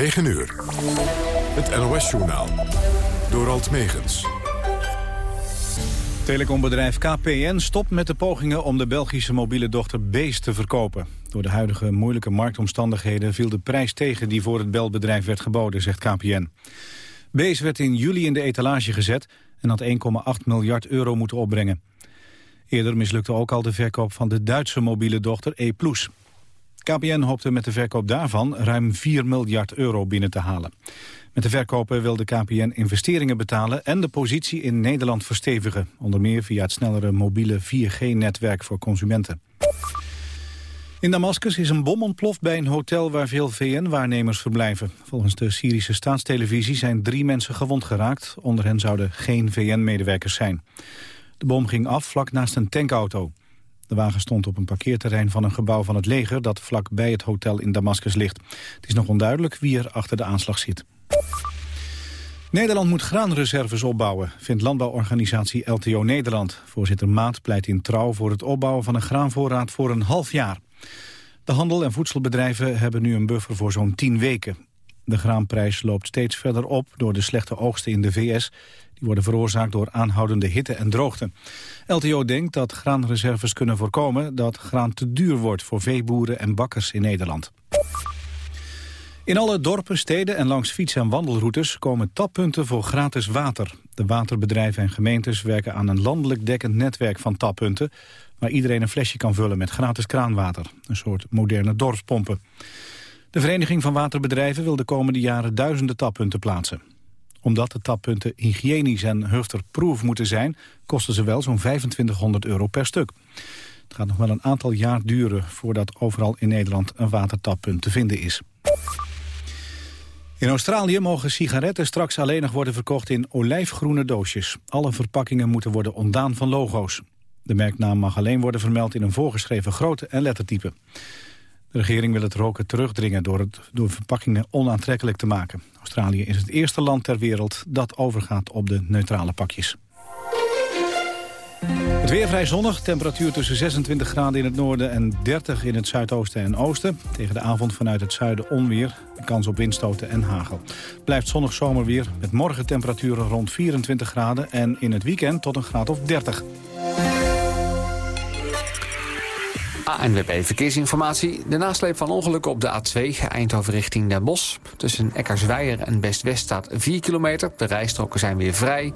9 uur. Het NOS-journaal. Door Alt Megens. Telecombedrijf KPN stopt met de pogingen om de Belgische mobiele dochter Bees te verkopen. Door de huidige moeilijke marktomstandigheden viel de prijs tegen die voor het belbedrijf werd geboden, zegt KPN. Bees werd in juli in de etalage gezet en had 1,8 miljard euro moeten opbrengen. Eerder mislukte ook al de verkoop van de Duitse mobiele dochter E+. KPN hoopte met de verkoop daarvan ruim 4 miljard euro binnen te halen. Met de verkopen wil de KPN investeringen betalen en de positie in Nederland verstevigen. Onder meer via het snellere mobiele 4G-netwerk voor consumenten. In Damascus is een bom ontploft bij een hotel waar veel VN-waarnemers verblijven. Volgens de Syrische staatstelevisie zijn drie mensen gewond geraakt. Onder hen zouden geen VN-medewerkers zijn. De bom ging af vlak naast een tankauto. De wagen stond op een parkeerterrein van een gebouw van het leger... dat vlak bij het hotel in Damascus ligt. Het is nog onduidelijk wie er achter de aanslag zit. Nederland moet graanreserves opbouwen, vindt landbouworganisatie LTO Nederland. Voorzitter Maat pleit in trouw voor het opbouwen van een graanvoorraad voor een half jaar. De handel en voedselbedrijven hebben nu een buffer voor zo'n 10 weken. De graanprijs loopt steeds verder op door de slechte oogsten in de VS. Die worden veroorzaakt door aanhoudende hitte en droogte. LTO denkt dat graanreserves kunnen voorkomen dat graan te duur wordt voor veeboeren en bakkers in Nederland. In alle dorpen, steden en langs fiets- en wandelroutes komen tappunten voor gratis water. De waterbedrijven en gemeentes werken aan een landelijk dekkend netwerk van tappunten... waar iedereen een flesje kan vullen met gratis kraanwater. Een soort moderne dorpspompen. De Vereniging van Waterbedrijven wil de komende jaren duizenden tappunten plaatsen. Omdat de tappunten hygiënisch en hufterproof moeten zijn... kosten ze wel zo'n 2500 euro per stuk. Het gaat nog wel een aantal jaar duren voordat overal in Nederland een watertappunt te vinden is. In Australië mogen sigaretten straks alleen nog worden verkocht in olijfgroene doosjes. Alle verpakkingen moeten worden ontdaan van logo's. De merknaam mag alleen worden vermeld in een voorgeschreven grootte en lettertype. De regering wil het roken terugdringen door, het, door verpakkingen onaantrekkelijk te maken. Australië is het eerste land ter wereld dat overgaat op de neutrale pakjes. Het weer vrij zonnig, temperatuur tussen 26 graden in het noorden en 30 in het zuidoosten en oosten. Tegen de avond vanuit het zuiden onweer, kans op windstoten en hagel. Blijft zonnig zomerweer met morgen temperaturen rond 24 graden en in het weekend tot een graad of 30. ANWB Verkeersinformatie. De nasleep van ongelukken op de A2 Eindhoven richting Den Bosch. Tussen Eckersweijer en Best-West staat 4 kilometer. De rijstroken zijn weer vrij.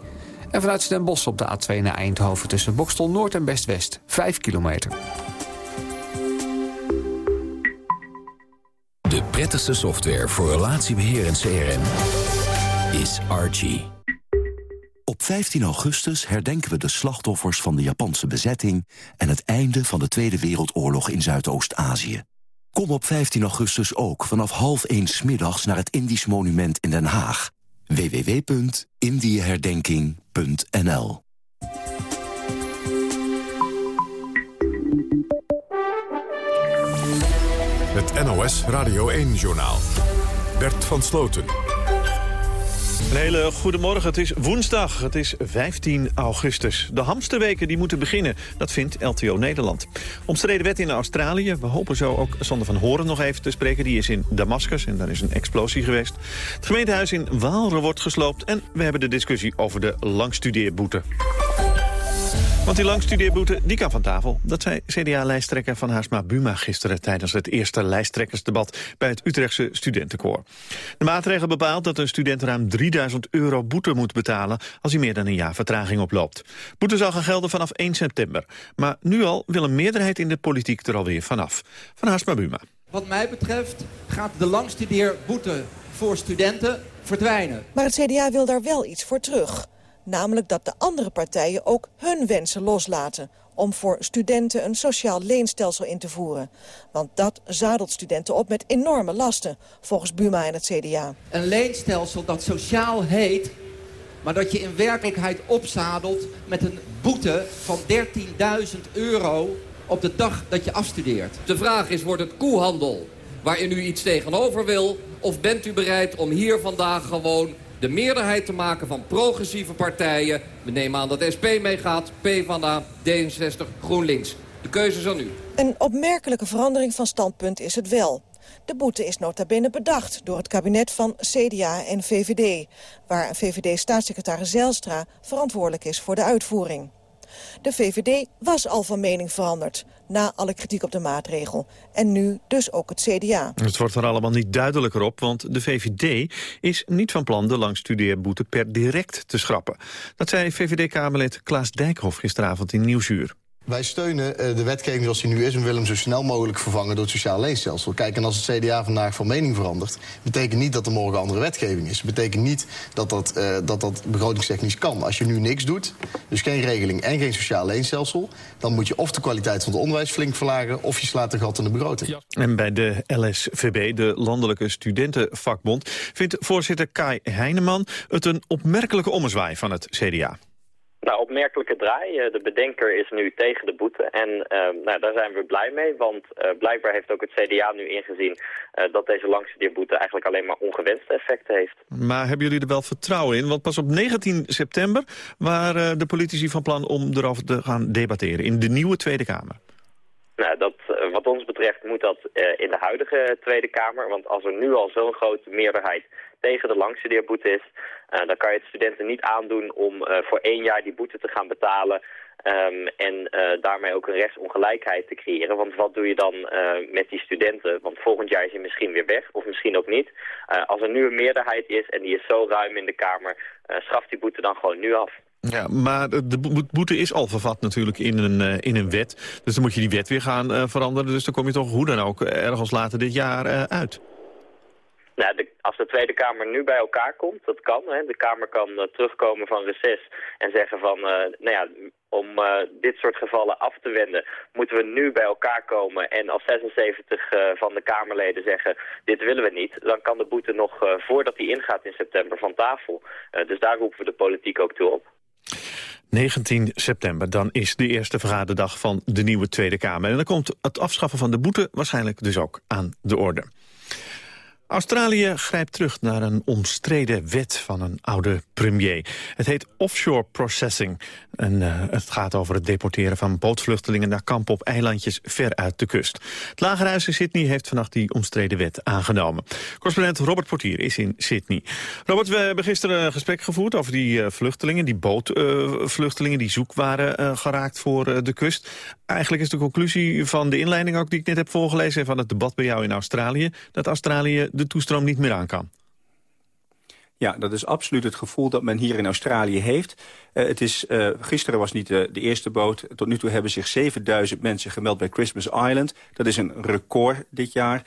En vanuit Den Bosch op de A2 naar Eindhoven tussen Bokstel Noord en Best-West 5 kilometer. De prettigste software voor relatiebeheer en CRM is Archie. Op 15 augustus herdenken we de slachtoffers van de Japanse bezetting... en het einde van de Tweede Wereldoorlog in Zuidoost-Azië. Kom op 15 augustus ook vanaf half 1 middags naar het Indisch Monument in Den Haag www.indieherdenking.nl Het NOS Radio 1-journaal. Bert van Sloten. Een hele goede morgen. Het is woensdag. Het is 15 augustus. De hamsterweken die moeten beginnen. Dat vindt LTO Nederland. Omstreden wet in Australië. We hopen zo ook Sander van Horen nog even te spreken. Die is in Damascus en daar is een explosie geweest. Het gemeentehuis in Waalre wordt gesloopt. En we hebben de discussie over de langstudeerboete. Want die langstudeerboete die kan van tafel. Dat zei CDA-lijsttrekker Van Haarsma Buma gisteren... tijdens het eerste lijsttrekkersdebat bij het Utrechtse studentenkoor. De maatregel bepaalt dat een student ruim 3000 euro boete moet betalen... als hij meer dan een jaar vertraging oploopt. Boete zal gaan gelden vanaf 1 september. Maar nu al wil een meerderheid in de politiek er alweer vanaf. Van Haarsma Buma. Wat mij betreft gaat de langstudeerboete voor studenten verdwijnen. Maar het CDA wil daar wel iets voor terug. Namelijk dat de andere partijen ook hun wensen loslaten om voor studenten een sociaal leenstelsel in te voeren. Want dat zadelt studenten op met enorme lasten, volgens Buma en het CDA. Een leenstelsel dat sociaal heet, maar dat je in werkelijkheid opzadelt met een boete van 13.000 euro op de dag dat je afstudeert. De vraag is, wordt het koehandel waarin u iets tegenover wil... of bent u bereid om hier vandaag gewoon de meerderheid te maken van progressieve partijen. We nemen aan dat SP meegaat, PvdA, D66, GroenLinks. De keuze is aan u. Een opmerkelijke verandering van standpunt is het wel. De boete is nota bene bedacht door het kabinet van CDA en VVD... waar VVD-staatssecretaris Zijlstra verantwoordelijk is voor de uitvoering. De VVD was al van mening veranderd, na alle kritiek op de maatregel. En nu dus ook het CDA. Het wordt er allemaal niet duidelijker op, want de VVD is niet van plan de langstudeerboete per direct te schrappen. Dat zei VVD-Kamerlid Klaas Dijkhoff gisteravond in Nieuwsuur. Wij steunen uh, de wetgeving zoals die nu is... en willen hem zo snel mogelijk vervangen door het sociaal leenstelsel. Kijk, en als het CDA vandaag van mening verandert... betekent niet dat er morgen andere wetgeving is. Betekent niet dat dat, uh, dat dat begrotingstechnisch kan. Als je nu niks doet, dus geen regeling en geen sociaal leenstelsel... dan moet je of de kwaliteit van het onderwijs flink verlagen... of je slaat een gat in de begroting. En bij de LSVB, de Landelijke Studentenvakbond... vindt voorzitter Kai Heineman het een opmerkelijke ommezwaai van het CDA. Nou, opmerkelijke draai. Eh, de bedenker is nu tegen de boete. En uh, nou, daar zijn we blij mee, want uh, blijkbaar heeft ook het CDA nu ingezien... Uh, dat deze langstudeerboete eigenlijk alleen maar ongewenste effecten heeft. Maar hebben jullie er wel vertrouwen in? Want pas op 19 september waren de politici van plan om erover te gaan debatteren... in de nieuwe Tweede Kamer. Nou, dat, wat ons betreft moet dat in de huidige Tweede Kamer. Want als er nu al zo'n grote meerderheid tegen de langstudeerboete is... Uh, dan kan je het studenten niet aandoen om uh, voor één jaar die boete te gaan betalen... Um, en uh, daarmee ook een rechtsongelijkheid te creëren. Want wat doe je dan met die studenten? Want volgend jaar is hij misschien weer weg, of misschien ook niet. als er nu een meerderheid is en die is zo ruim in de Kamer... schaft die boete dan gewoon nu af. Ja, maar de boete is al vervat natuurlijk in een, in een wet. Dus dan moet je die wet weer gaan veranderen. Dus dan kom je toch hoe dan ook ergens later dit jaar uit. Nou, als de Tweede Kamer nu bij elkaar komt, dat kan. Hè. De Kamer kan uh, terugkomen van reces en zeggen van, uh, nou ja, om uh, dit soort gevallen af te wenden, moeten we nu bij elkaar komen. En als 76 van de Kamerleden zeggen, dit willen we niet, dan kan de boete nog voordat die ingaat in september van tafel. dus daar roepen we de politiek ook toe op. 19 september, dan is de eerste vergaderdag van de nieuwe Tweede Kamer. En dan komt het afschaffen van de boete waarschijnlijk dus ook aan de orde. Australië grijpt terug naar een omstreden wet van een oude premier. Het heet offshore processing. En uh, het gaat over het deporteren van bootvluchtelingen naar kampen op eilandjes ver uit de kust. Het Lagerhuis in Sydney heeft vannacht die omstreden wet aangenomen. Correspondent Robert Portier is in Sydney. Robert, we hebben gisteren een gesprek gevoerd over die uh, vluchtelingen, die bootvluchtelingen uh, die zoek waren geraakt voor de kust. Eigenlijk is de conclusie van de inleiding ook die ik net heb voorgelezen en van het debat bij jou in Australië, dat Australië de toestroom niet meer aan kan. Ja, dat is absoluut het gevoel dat men hier in Australië heeft. Uh, het is, uh, gisteren was niet de, de, eerste boot. Tot nu toe hebben zich 7000 mensen gemeld bij Christmas Island. Dat is een record dit jaar.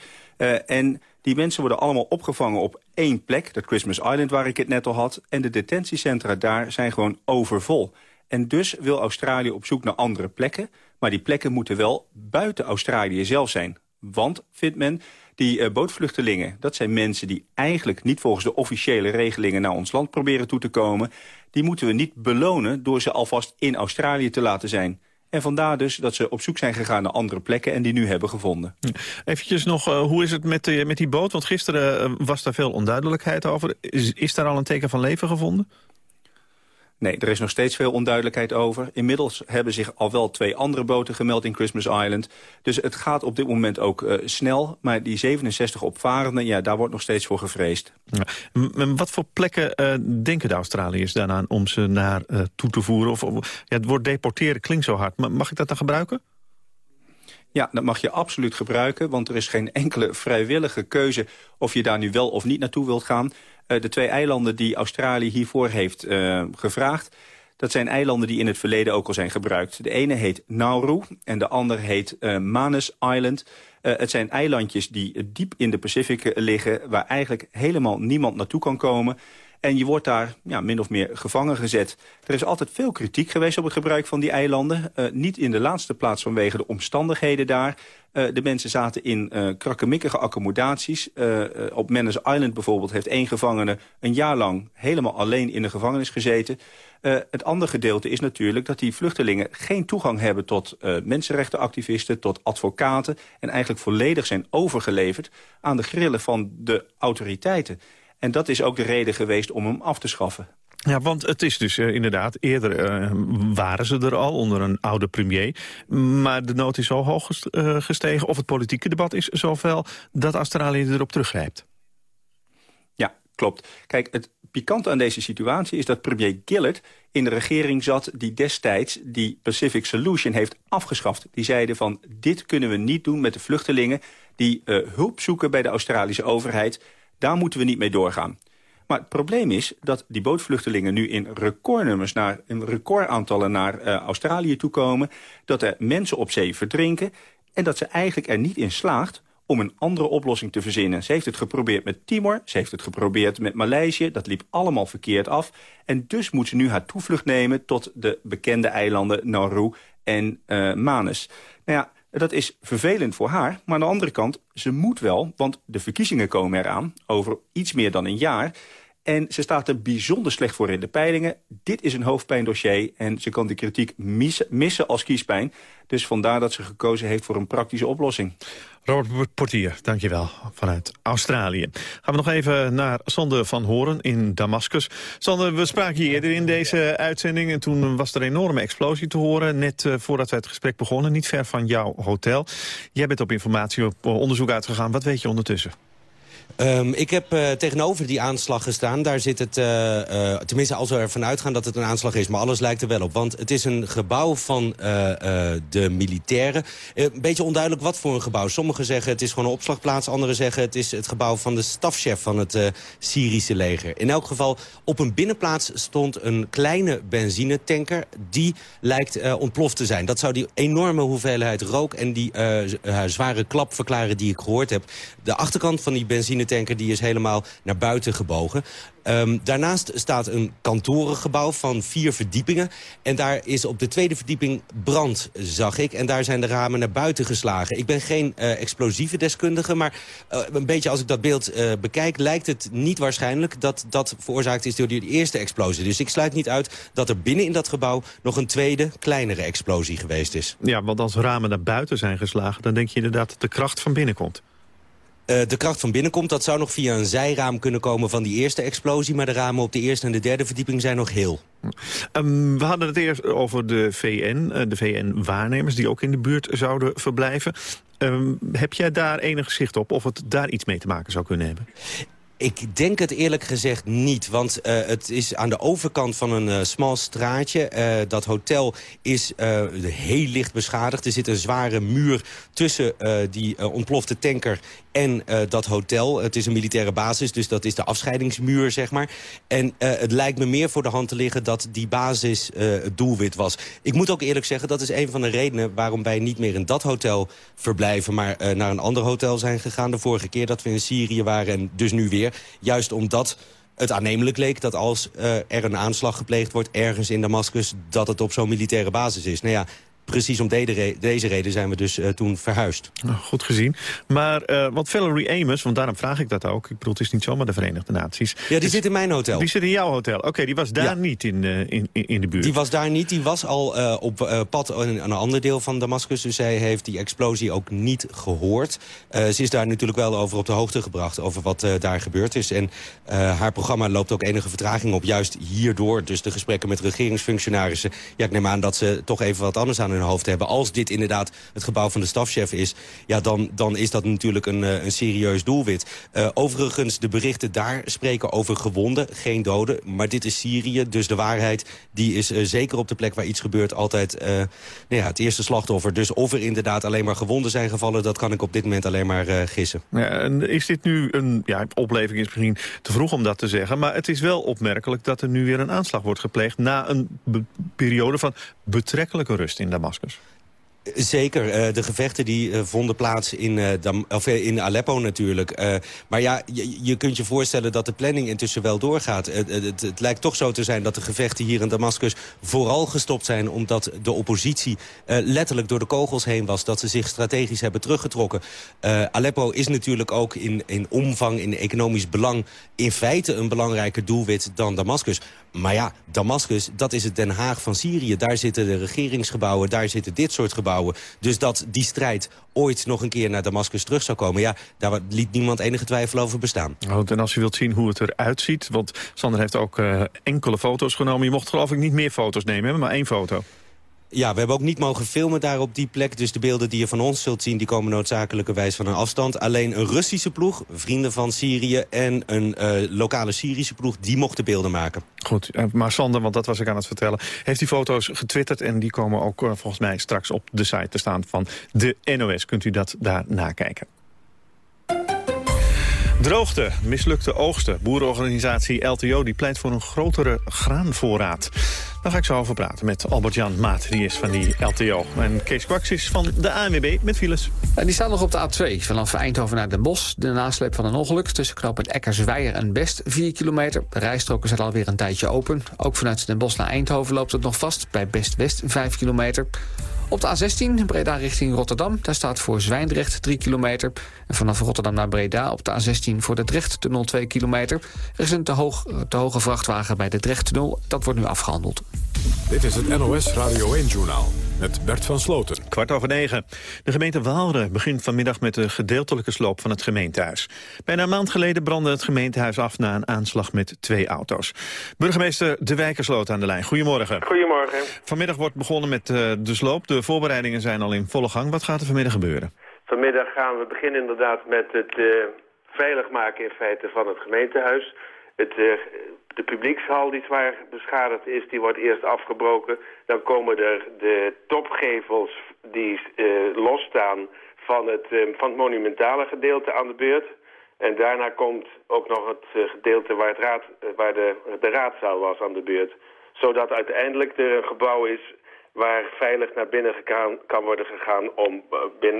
En die mensen worden allemaal opgevangen op één plek. Dat Christmas Island waar ik het net al had. En de detentiecentra daar zijn gewoon overvol. En dus wil Australië op zoek naar andere plekken. Maar die plekken moeten wel buiten Australië zelf zijn. Want, vindt men, die uh, bootvluchtelingen, dat zijn mensen die eigenlijk niet volgens de officiële regelingen naar ons land proberen toe te komen. Die moeten we niet belonen door ze alvast in Australië te laten zijn. En vandaar dus dat ze op zoek zijn gegaan naar andere plekken en die nu hebben gevonden. Eventjes nog, uh, hoe is het met, uh, met die boot? Want gisteren was daar veel onduidelijkheid over. Is, is daar al een teken van leven gevonden? Nee, er is nog steeds veel onduidelijkheid over. Inmiddels hebben zich al wel twee andere boten gemeld in Christmas Island. Dus het gaat op dit moment ook uh, snel. Maar die 67 opvarenden, ja, daar wordt nog steeds voor gevreesd. Ja. Wat voor plekken uh, denken de Australiërs daaraan om ze naar uh, toe te voeren? Of, of, ja, het woord deporteren klinkt zo hard. Maar mag ik dat dan gebruiken? Ja, dat mag je absoluut gebruiken, want er is geen enkele vrijwillige keuze of je daar nu wel of niet naartoe wilt gaan. Uh, de twee eilanden die Australië hiervoor heeft uh, gevraagd... dat zijn eilanden die in het verleden ook al zijn gebruikt. De ene heet Nauru en de andere heet uh, Manus Island. het zijn eilandjes die diep in de Pacific liggen... waar eigenlijk helemaal niemand naartoe kan komen... En je wordt daar ja, min of meer gevangen gezet. Er is altijd veel kritiek geweest op het gebruik van die eilanden. Uh, niet in de laatste plaats vanwege de omstandigheden daar. Uh, de mensen zaten in uh, krakkemikkige accommodaties. op Manus Island bijvoorbeeld heeft één gevangene een jaar lang helemaal alleen in de gevangenis gezeten. het andere gedeelte is natuurlijk dat die vluchtelingen geen toegang hebben tot mensenrechtenactivisten, tot advocaten. En eigenlijk volledig zijn overgeleverd aan de grillen van de autoriteiten. En dat is ook de reden geweest om hem af te schaffen. Ja, want het is dus uh, inderdaad, eerder uh, waren ze er al onder een oude premier. Maar de nood is zo hoog gestegen, of het politieke debat is zoveel... dat Australië erop teruggrijpt. Ja, klopt. Kijk, het pikante aan deze situatie is dat premier Gillard in de regering zat... die destijds die Pacific Solution heeft afgeschaft. Die zeiden van, dit kunnen we niet doen met de vluchtelingen... die uh, hulp zoeken bij de Australische overheid. Daar moeten we niet mee doorgaan. Maar het probleem is dat die bootvluchtelingen nu in recordnummers... naar een recordaantallen naar uh, Australië toekomen... dat er mensen op zee verdrinken... en dat ze eigenlijk er niet in slaagt om een andere oplossing te verzinnen. Ze heeft het geprobeerd met Timor, ze heeft het geprobeerd met Maleisië. Dat liep allemaal verkeerd af. En dus moet ze nu haar toevlucht nemen tot de bekende eilanden Nauru en uh, Manus. Nou ja, dat is vervelend voor haar, maar aan de andere kant, ze moet wel... want de verkiezingen komen eraan, over iets meer dan een jaar... En ze staat er bijzonder slecht voor in de peilingen. Dit is een hoofdpijndossier en ze kan de kritiek missen als kiespijn. Dus vandaar dat ze gekozen heeft voor een praktische oplossing. Robert Portier, dankjewel, vanuit Australië. Gaan we nog even naar Sander van Horen in Damascus. Sander, we spraken hier eerder in deze uitzending... en toen was er een enorme explosie te horen... net uh, voordat we het gesprek begonnen, niet ver van jouw hotel. Jij bent op informatie, op onderzoek uitgegaan. Wat weet je ondertussen? Um, ik heb uh, tegenover die aanslag gestaan. Daar zit het, uh, uh, tenminste als we ervan uitgaan dat het een aanslag is. Maar alles lijkt er wel op. Want het is een gebouw van de militairen. een beetje onduidelijk wat voor een gebouw. Sommigen zeggen het is gewoon een opslagplaats. Anderen zeggen het is het gebouw van de stafchef van het Syrische leger. In elk geval, op een binnenplaats stond een kleine benzinetanker. Die lijkt ontploft te zijn. Dat zou die enorme hoeveelheid rook en die zware klap verklaren die ik gehoord heb. De achterkant van die benzine tanker die is helemaal naar buiten gebogen. Um, daarnaast staat een kantorengebouw van vier verdiepingen. En daar is op de tweede verdieping brand, zag ik. En daar zijn de ramen naar buiten geslagen. Ik ben geen uh, explosieve deskundige, maar uh, een beetje als ik dat beeld uh, bekijk... lijkt het niet waarschijnlijk dat dat veroorzaakt is door die eerste explosie. Dus ik sluit niet uit dat er binnen in dat gebouw... nog een tweede, kleinere explosie geweest is. Ja, want als ramen naar buiten zijn geslagen... dan denk je inderdaad dat de kracht van binnen komt. Uh, de kracht van binnenkomt, dat zou nog via een zijraam kunnen komen van die eerste explosie. Maar de ramen op de eerste en de derde verdieping zijn nog heel. Um, we hadden het eerst over de VN, uh, de VN-waarnemers die ook in de buurt zouden verblijven. Um, heb jij daar enig zicht op of het daar iets mee te maken zou kunnen hebben? Ik denk het eerlijk gezegd niet, want uh, het is aan de overkant van een uh, smal straatje. Uh, dat hotel is heel licht beschadigd. Er zit een zware muur tussen die ontplofte tanker en dat hotel. Het is een militaire basis, dus dat is de afscheidingsmuur, zeg maar. En het lijkt me meer voor de hand te liggen dat die basis het doelwit was. Ik moet ook eerlijk zeggen, dat is een van de redenen... waarom wij niet meer in dat hotel verblijven... maar naar een ander hotel zijn gegaan. De vorige keer dat we in Syrië waren en dus nu weer. Juist omdat het aannemelijk leek dat als uh, er een aanslag gepleegd wordt... ergens in Damascus, dat het op zo'n militaire basis is. Nou ja, precies om deze reden zijn we dus uh, toen verhuisd. Nou, goed gezien. Maar uh, wat Valerie Amos, want daarom vraag ik dat ook... ik bedoel, het is niet zomaar de Verenigde Naties. Ja, die dus, zit in mijn hotel. Die zit in jouw hotel. Oké, okay, die was daar ja. niet in, uh, in, in de buurt. Die was daar niet. Die was al op pad in een ander deel van Damascus. Dus zij heeft die explosie ook niet gehoord. ze is daar natuurlijk wel over op de hoogte gebracht... over wat daar gebeurd is. En haar programma loopt ook enige vertraging op. Juist hierdoor, dus de gesprekken met regeringsfunctionarissen. Ja, ik neem aan dat ze toch even wat anders aan hun hoofd hebben. Als dit inderdaad het gebouw van de stafchef is... Ja, dan, dan is dat natuurlijk een, eh, een serieus doelwit. Uh, overigens, de berichten daar spreken over gewonden, geen doden. Maar dit is Syrië, dus de waarheid die is uh, zeker op de plek waar iets gebeurt... altijd uh, nou ja, het eerste slachtoffer. Dus of er inderdaad alleen maar gewonden zijn gevallen... dat kan ik op dit moment alleen maar gissen. Ja, is dit nu een ja, opleving is misschien te vroeg om dat te zeggen... maar het is wel opmerkelijk dat er nu weer een aanslag wordt gepleegd... na een periode van betrekkelijke rust in Damascus. Zeker, uh, de gevechten die uh, vonden plaats in, uh, Dam of, in Aleppo natuurlijk. maar ja, je, je, kunt je voorstellen dat de planning intussen wel doorgaat. Het, het, het, lijkt toch zo te zijn dat de gevechten hier in Damascus vooral gestopt zijn... omdat de oppositie letterlijk door de kogels heen was. Dat ze zich strategisch hebben teruggetrokken. Aleppo is natuurlijk ook in, in omvang, in economisch belang... in feite een belangrijker doelwit dan Damascus. Maar ja, Damascus, dat is het Den Haag van Syrië. Daar zitten de regeringsgebouwen, daar zitten dit soort gebouwen. Dus dat die strijd ooit nog een keer naar Damascus terug zou komen... ja, daar liet niemand enige twijfel over bestaan. Goed, en als u wilt zien hoe het eruit ziet... want Sander heeft ook uh, enkele foto's genomen. Je mocht geloof ik niet meer foto's nemen, maar één foto. Ja, we hebben ook niet mogen filmen daar op die plek. Dus de beelden die je van ons zult zien... die komen noodzakelijkerwijs van een afstand. Alleen een Russische ploeg, vrienden van Syrië... en een uh, lokale Syrische ploeg, die mochten beelden maken. Goed, uh, maar Sander, want dat was ik aan het vertellen... heeft die foto's getwitterd en die komen ook uh, volgens mij straks op de site te staan van de NOS. Kunt u dat daar nakijken. Droogte, mislukte oogsten. Boerenorganisatie LTO die pleit voor een grotere graanvoorraad. Daar ga ik zo over praten met Albert-Jan Maat, die is van die LTO. En Kees Kwaks is van de ANWB met files. En die staan nog op de A2, vanaf Eindhoven naar Den Bosch. De nasleep van een ongeluk tussen knooppunt Eckersweijer en Best, 4 kilometer. De rijstroken zijn alweer een tijdje open. Ook vanuit Den Bosch naar Eindhoven loopt het nog vast, bij Best West 5 kilometer. Op de A16, Breda richting Rotterdam, daar staat voor Zwijndrecht 3 kilometer. En vanaf Rotterdam naar Breda op de A16 voor de Drecht-tunnel 2 kilometer. Er is een te, hoog, te hoge vrachtwagen bij de Drecht-tunnel. Dat wordt nu afgehandeld. Dit is het NOS Radio 1-journaal met Bert van Sloten. Kwart over negen. De gemeente Waalre begint vanmiddag met de gedeeltelijke sloop van het gemeentehuis. Bijna een maand geleden brandde het gemeentehuis af na een aanslag met twee auto's. Burgemeester De Wijkersloot aan de lijn. Goedemorgen. Goedemorgen. Vanmiddag wordt begonnen met uh, de sloop. De voorbereidingen zijn al in volle gang. Wat gaat er vanmiddag gebeuren? Vanmiddag gaan we beginnen inderdaad met het uh, veilig maken in feite van het gemeentehuis. Het, uh, de publiekshal die zwaar beschadigd is, die wordt eerst afgebroken. Dan komen er de topgevels die uh, losstaan van het, van het monumentale gedeelte aan de beurt. En daarna komt ook nog het gedeelte waar, het raad, waar de, de raadzaal was aan de beurt. Zodat uiteindelijk er een gebouw is waar veilig naar binnen gegaan, kan worden gegaan om, uh, bin,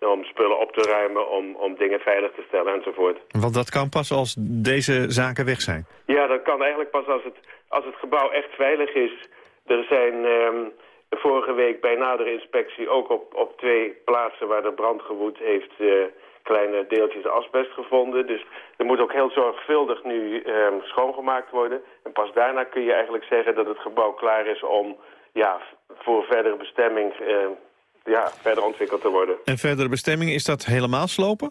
uh, om spullen op te ruimen, om, om dingen veilig te stellen enzovoort. Want dat kan pas als deze zaken weg zijn? Ja, dat kan eigenlijk pas als het, als het gebouw echt veilig is. Er zijn um, vorige week bij nadere inspectie ook op, op twee plaatsen waar de brand gewoed heeft... Uh, kleine deeltjes asbest gevonden. Dus er moet ook heel zorgvuldig nu um, schoongemaakt worden. En pas daarna kun je eigenlijk zeggen dat het gebouw klaar is om ja, voor verdere bestemming uh, ja, verder ontwikkeld te worden. En verdere bestemming, is dat helemaal slopen?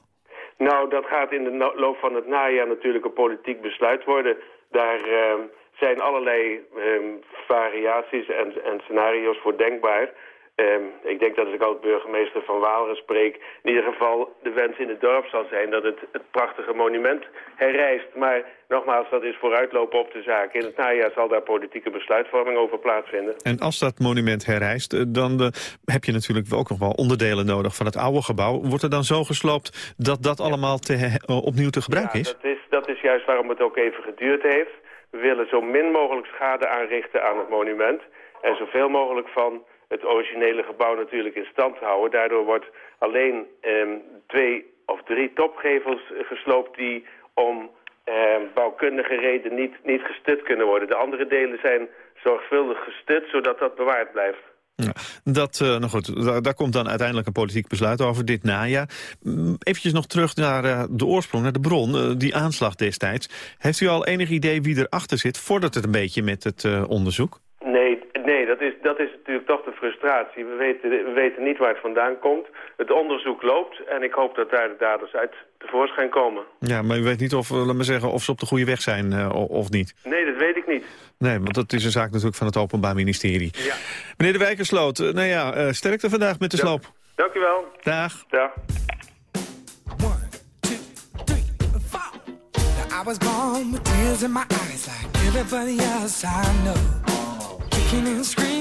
Nou, dat gaat in de loop van het najaar natuurlijk een politiek besluit worden. Daar uh, zijn allerlei um, variaties en, en scenario's voor denkbaar. Um, ik denk dat als ik als burgemeester van Waalre spreek... in ieder geval de wens in het dorp zal zijn dat het, het prachtige monument herrijst. Maar nogmaals, dat is vooruitlopen op de zaak. In het najaar zal daar politieke besluitvorming over plaatsvinden. En als dat monument herrijst, dan uh, heb je natuurlijk ook nog wel onderdelen nodig van het oude gebouw. Wordt er dan zo gesloopt dat dat allemaal te, uh, opnieuw te gebruiken ja, is? Dat is? Dat is juist waarom het ook even geduurd heeft. We willen zo min mogelijk schade aanrichten aan het monument. En zoveel mogelijk van het originele gebouw natuurlijk in stand houden. Daardoor wordt alleen um, twee of drie topgevels gesloopt die om um, bouwkundige reden niet, niet gestut kunnen worden. De andere delen zijn zorgvuldig gestut, zodat dat bewaard blijft. Ja, dat, uh, nou goed, daar, daar, komt dan uiteindelijk een politiek besluit over dit najaar. Even nog terug naar uh, de oorsprong, naar de bron, uh, die aanslag destijds. Heeft u al enig idee wie erachter zit? Vordert het een beetje met het onderzoek? Nee dat, is, natuurlijk toch de frustratie. We weten, we weten niet waar het vandaan komt. Het onderzoek loopt en ik hoop dat daar de daders uit tevoorschijn komen. Ja, maar u weet niet of, laat maar zeggen, of ze op de goede weg zijn uh, of niet? Nee, dat weet ik niet. Nee, want dat is een zaak natuurlijk van het Openbaar Ministerie. Ja. Meneer De Wijkersloot, uh, nou ja, uh, sterkte vandaag met de ja. sloop. Dank u wel. Dag. Dag. I was born with tears in my eyes like everybody else I know. Kicking and screaming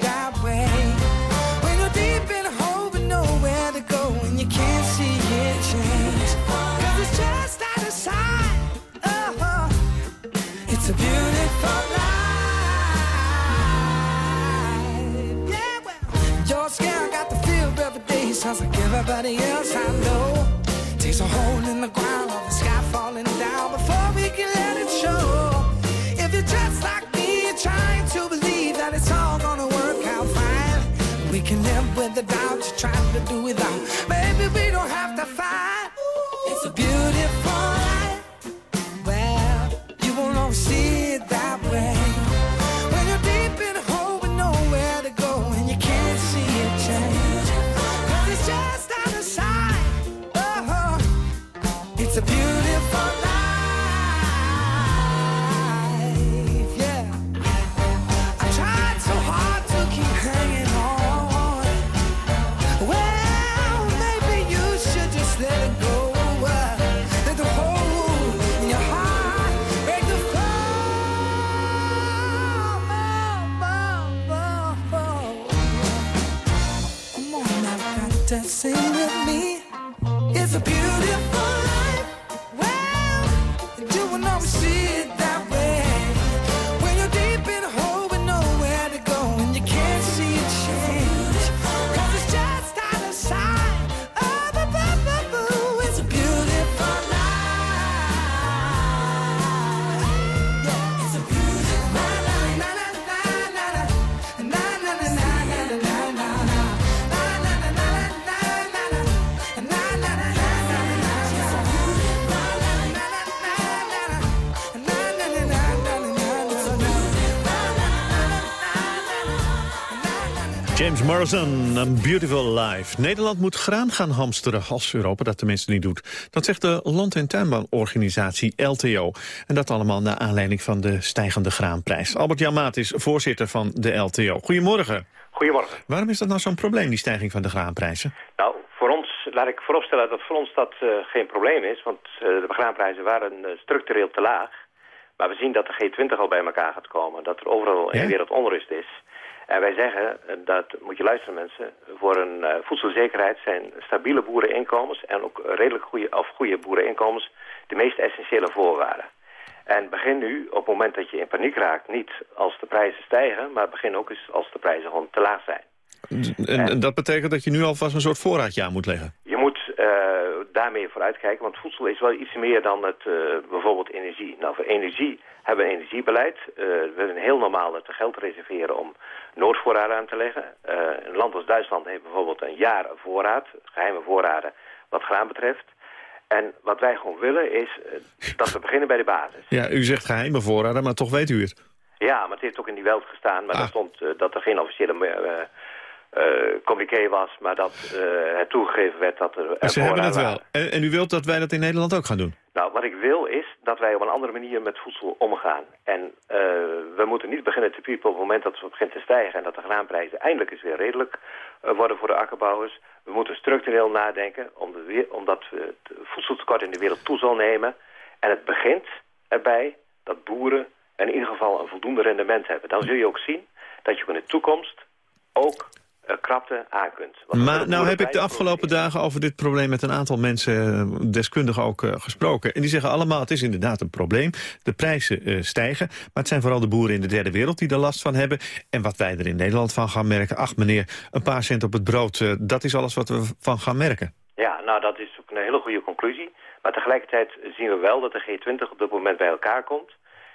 Sounds like everybody else I know. Takes a hole in the ground or the sky falling down before we can let it show. If you're just like me, you're trying to believe that it's all gonna work out fine. We can live with the doubt you're trying to do without. Maybe we don't have to sing with James Morrison, A Beautiful Life. Nederland moet graan gaan hamsteren als Europa dat tenminste niet doet. Dat zegt de Land- en Tuinbouworganisatie LTO. En dat allemaal naar aanleiding van de stijgende graanprijs. Albert-Jan Maat is voorzitter van de LTO. Goedemorgen. Goedemorgen. Waarom is dat nou zo'n probleem, die stijging van de graanprijzen? Nou, voor ons, laat ik vooropstellen dat voor ons dat eh, geen probleem is. Want eh, de graanprijzen waren eh, structureel te laag. Maar we zien dat de G20 al bij elkaar gaat komen. Dat er overal in de wereld onrust is. En wij zeggen, eh, dat moet je luisteren mensen... voor een eh, voedselzekerheid zijn stabiele boereninkomens... en ook redelijk goede, of goede boereninkomens de meest essentiële voorwaarden. En begin nu, op het moment dat je in paniek raakt... niet als de prijzen stijgen, maar begin ook eens als de prijzen gewoon te laag zijn. En, en dat betekent dat je nu alvast een soort voorraadje aan moet leggen? Je moet eh, daarmee vooruitkijken, want voedsel is wel iets meer dan het, bijvoorbeeld energie. Nou, voor energie hebben we een energiebeleid. Eh, we hebben heel normaal het geld reserveren om noodvoorraden aan te leggen. Eh, een land als Duitsland heeft bijvoorbeeld een jaar voorraad, geheime voorraden, wat graan betreft. En wat wij gewoon willen is eh, dat we beginnen bij de basis. Ja, u zegt geheime voorraden, maar toch weet u het. Ja, maar het heeft ook in die weld gestaan. Maar daar stond dat er geen officiële communiqué was, maar dat het toegegeven werd dat er, er Ze hebben het wel. En, en u wilt dat wij dat in Nederland ook gaan doen? Wat ik wil is dat wij op een andere manier met voedsel omgaan. En eh, we moeten niet beginnen te piepen op het moment dat het begint te stijgen... en dat de graanprijzen eindelijk eens weer redelijk eh, worden voor de akkerbouwers. We moeten structureel nadenken omdat we het voedseltekort in de wereld toe zal nemen. En het begint erbij dat boeren in ieder geval een voldoende rendement hebben. Dan zul je ook zien dat je in de toekomst ook eh, krapte aan kunt. Want Maar nou heb ik de afgelopen dagen over dit probleem met een aantal mensen, eh, deskundigen ook, eh, gesproken. En die zeggen allemaal, het is inderdaad een probleem. De prijzen eh, stijgen, maar het zijn vooral de boeren in de derde wereld die er last van hebben. En wat wij er in Nederland van gaan merken, ach meneer, een paar cent op het brood, eh, dat is alles wat we van gaan merken. Ja, nou dat is ook een hele goede conclusie. Maar tegelijkertijd zien we wel dat de G20 op dit moment bij elkaar komt.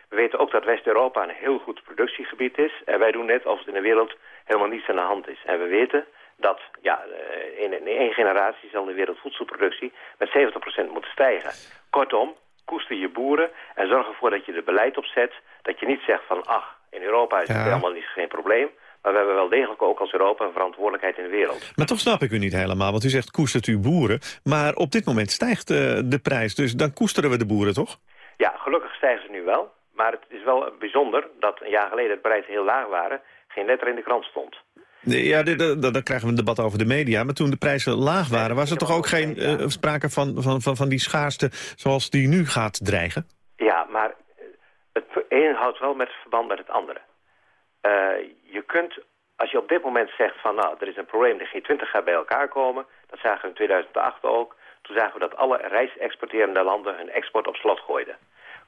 We weten ook dat West-Europa een heel goed productiegebied is. En wij doen net alsof het in de wereld helemaal niets aan de hand is. En we weten dat ja, eh, in, in één generatie zal de wereldvoedselproductie met 70% moeten stijgen. Kortom, koester je boeren en zorg ervoor dat je er beleid op zet. Dat je niet zegt van, ach, in Europa is het Ja. helemaal niet, geen probleem. Maar we hebben wel degelijk ook als Europa een verantwoordelijkheid in de wereld. Maar toch snap ik u niet helemaal, want u zegt koestert u boeren. Maar op dit moment stijgt eh, de prijs, dus dan koesteren we de boeren toch? Ja, gelukkig stijgen ze nu wel. Maar het is wel bijzonder dat een jaar geleden de prijzen heel laag waren. Geen letter in de krant stond. Ja, dan krijgen we een debat over de media. Maar toen de prijzen laag waren, was er toch ook geen eh, sprake van, van, van, van die schaarste zoals die nu gaat dreigen? Ja, maar eh, het een houdt wel met verband met het andere. Eh, je kunt, als je op dit moment zegt van nou, er is een probleem, de G20 gaat bij elkaar komen. Dat zagen we in 2008 ook. Toen zagen we dat alle rijstexporterende landen hun export op slot gooiden.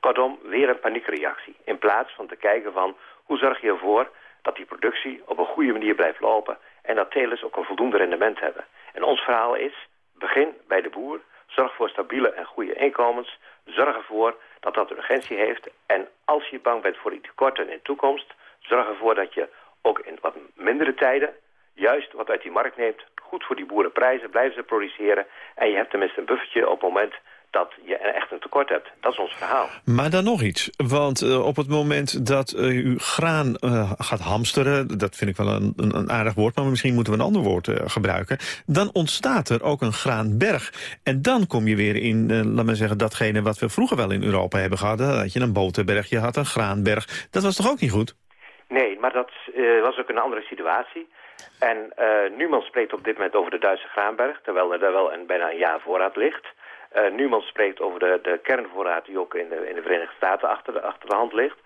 Kortom, weer een paniekreactie. In plaats van te kijken van hoe zorg je ervoor dat die productie op een goede manier blijft lopen. En dat telers ook een voldoende rendement hebben. En ons verhaal is, begin bij de boer. Zorg voor stabiele en goede inkomens. Zorg ervoor dat dat urgentie heeft. En als je bang bent voor die tekorten in de toekomst... Zorg ervoor dat je ook in wat mindere tijden juist wat uit die markt neemt. Goed voor die boerenprijzen, blijven ze produceren. En je hebt tenminste een buffertje op het moment dat je echt een tekort hebt. Dat is ons verhaal. Maar dan nog iets, want uh, op het moment dat uh, u graan uh, gaat hamsteren... dat vind ik wel een, een, een, aardig woord, maar misschien moeten we een ander woord gebruiken... dan ontstaat er ook een graanberg. En dan kom je weer in, laat maar zeggen, datgene wat we vroeger wel in Europa hebben gehad. Dat je een boterberg, je had een graanberg. Dat was toch ook niet goed? Nee, maar dat was ook een andere situatie. En Numan spreekt op dit moment over de Duitse graanberg... terwijl er daar wel een, bijna een jaar voorraad ligt... Uh, spreekt over de, de kernvoorraad die ook in de, in de Verenigde Staten achter de, achter de hand ligt.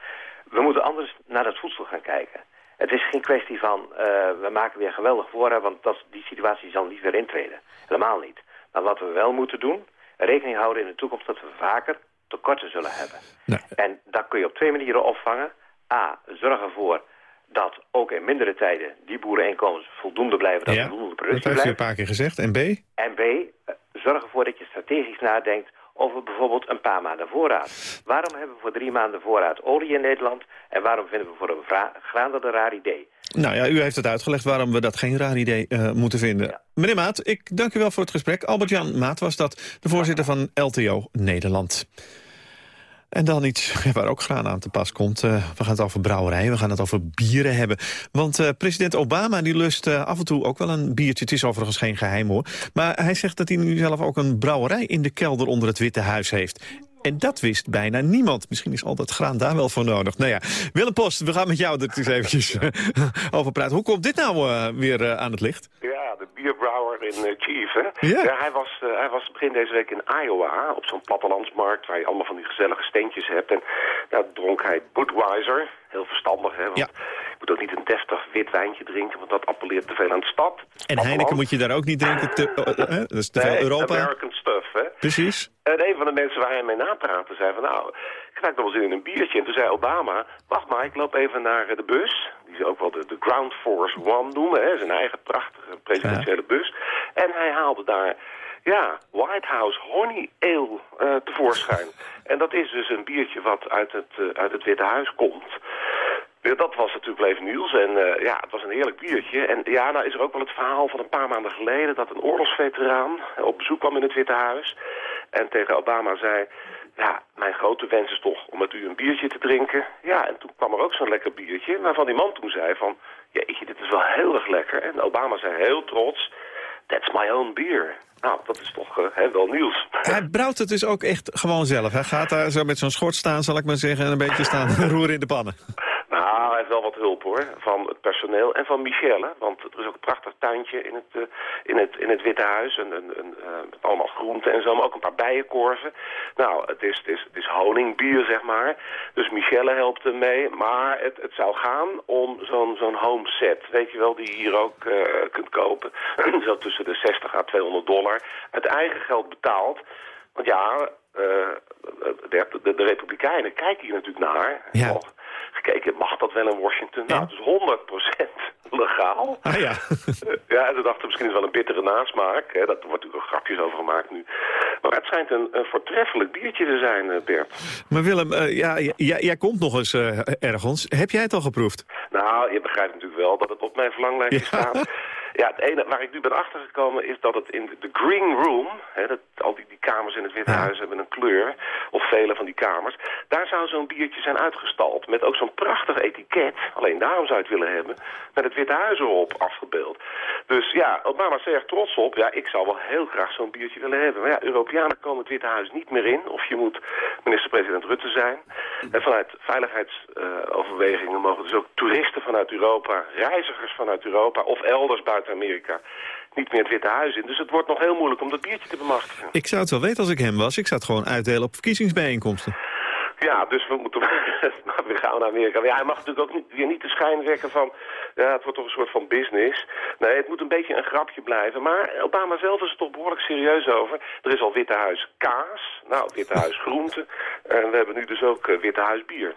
We moeten anders naar het voedsel gaan kijken. Het is geen kwestie van, uh, we maken weer geweldig voorraad, want dat, die situatie zal niet weer intreden. Helemaal niet. Maar wat we wel moeten doen, rekening houden in de toekomst dat we vaker tekorten zullen hebben. Nee. En dat kun je op twee manieren opvangen. A, zorg ervoor dat ook in mindere tijden die boereninkomens voldoende blijven, dat ja, voldoende productie dat heeft blijft. u een paar keer gezegd. En B? En B, uh, zorg ervoor dat je strategisch nadenkt over bijvoorbeeld een paar maanden voorraad. Waarom hebben we voor drie maanden voorraad olie in Nederland... en waarom vinden we voor een graan dat een raar idee? Nou ja, u heeft het uitgelegd waarom we dat geen raar idee uh, moeten vinden. Ja. Meneer Maat, ik dank u wel voor het gesprek. Albert-Jan Maat was dat, de voorzitter van LTO Nederland. En dan iets waar ook graan aan te pas komt. Uh, we gaan het over brouwerijen, we gaan het over bieren hebben. Want uh, president Obama die lust uh, af en toe ook wel een biertje. Het is overigens geen geheim hoor. Maar hij zegt dat hij nu zelf ook een brouwerij in de kelder onder het Witte Huis heeft. En dat wist bijna niemand. Misschien is al dat graan daar wel voor nodig. Nou ja, Willem Post, we gaan met jou er eens eventjes over praten. Hoe komt dit nou weer aan het licht? Ja, de bierbrouwer in Chief, hè? Ja. ja hij, was, uh, hij was begin deze week in Iowa, op zo'n plattelandsmarkt... waar je allemaal van die gezellige steentjes hebt. En daar dronk hij Budweiser, heel verstandig, hè? Want ja. je moet ook niet een deftig wit wijntje drinken... want dat appelleert te veel aan de stad. En Heineken moet je daar ook niet drinken, te, uh, dat is te veel nee, Europa. American stuff, hè? Precies. En een van de mensen waar hij mee napraatte zei van... nou, ik krijg nog wel zin in een biertje. En toen zei Obama, wacht maar, ik loop even naar de bus... die ze ook wel de, de Ground Force One noemen, hè? zijn eigen prachtige presidentiële ja. bus. En hij haalde daar, ja, White House Honey Ale uh, tevoorschijn. en dat is dus een biertje wat uit het, uh, uit het Witte Huis komt... Ja, dat was natuurlijk leven nieuws en uh, ja, het was een heerlijk biertje. En ja, nou is er ook wel het verhaal van een paar maanden geleden... dat een oorlogsveteraan op bezoek kwam in het Witte Huis... en tegen Obama zei... ja, mijn grote wens is toch om met u een biertje te drinken. Ja, en toen kwam er ook zo'n lekker biertje... waarvan die man toen zei van... jeetje, dit is wel heel erg lekker. En Obama zei heel trots... that's my own beer. Nou, dat is toch hè, wel nieuws. Hij brouwt het dus ook echt gewoon zelf. Hij gaat daar zo met zo'n schort staan, zal ik maar zeggen... en een beetje staan roeren in de pannen. Wel wat hulp hoor, van het personeel en van Michelle. Want er is ook een prachtig tuintje in het, uh, in het, in het Witte Huis. Een, een, een, uh, met allemaal groenten en zo, maar ook een paar bijenkorven. Nou, het is, het is, het is honingbier, zeg maar. Dus Michelle helpt er mee. Maar het, het zou gaan om zo'n zo'n home set. Weet je wel, die je hier ook uh, kunt kopen. zo tussen de 60 à 200 dollar. Uit eigen geld betaald. Want ja, de, de, de Republikeinen kijken hier natuurlijk naar. Ja gekeken, mag dat wel in Washington? Nou, het is 100% legaal. Ah, ja. ja, en ze dachten misschien is wel een bittere nasmaak. Hè, dat wordt natuurlijk grapjes over gemaakt nu. Maar het schijnt een, een voortreffelijk biertje te zijn, uh, Bert. Maar Willem, uh, ja, jij, jij komt nog eens uh, ergens. Heb jij het al geproefd? Nou, je begrijpt natuurlijk wel dat het op mijn verlanglijstje ja. staat. Ja, het ene waar ik nu ben achtergekomen is dat het in de Green Room... Hè, dat, al die, die kamers in het Witte Huis hebben een kleur, of vele van die kamers... daar zou zo'n biertje zijn uitgestald. Met ook zo'n prachtig etiket, alleen daarom zou je het willen hebben... met het Witte Huis erop afgebeeld. Dus ja, Obama is er erg trots op. Ja, ik zou wel heel graag zo'n biertje willen hebben. Maar ja, Europeanen komen het Witte Huis niet meer in. Of je moet minister-president Rutte zijn. En vanuit veiligheidsoverwegingen uh, mogen dus ook toeristen vanuit Europa... reizigers vanuit Europa of elders buiten Amerika niet meer het Witte Huis in. Dus het wordt nog heel moeilijk om dat biertje te bemachtigen. Ik zou het wel weten als ik hem was. Ik zou het gewoon uitdelen op verkiezingsbijeenkomsten. Ja, dus we moeten weer gaan naar Amerika. Maar ja, hij mag natuurlijk ook niet, weer niet de schijn wekken van... ja, het wordt toch een soort van business. Nee, het moet een beetje een grapje blijven. Maar Obama zelf is er toch behoorlijk serieus over. Er is al Witte Huis kaas, nou, Witte Huis groenten. En we hebben nu dus ook uh, Witte Huis bier.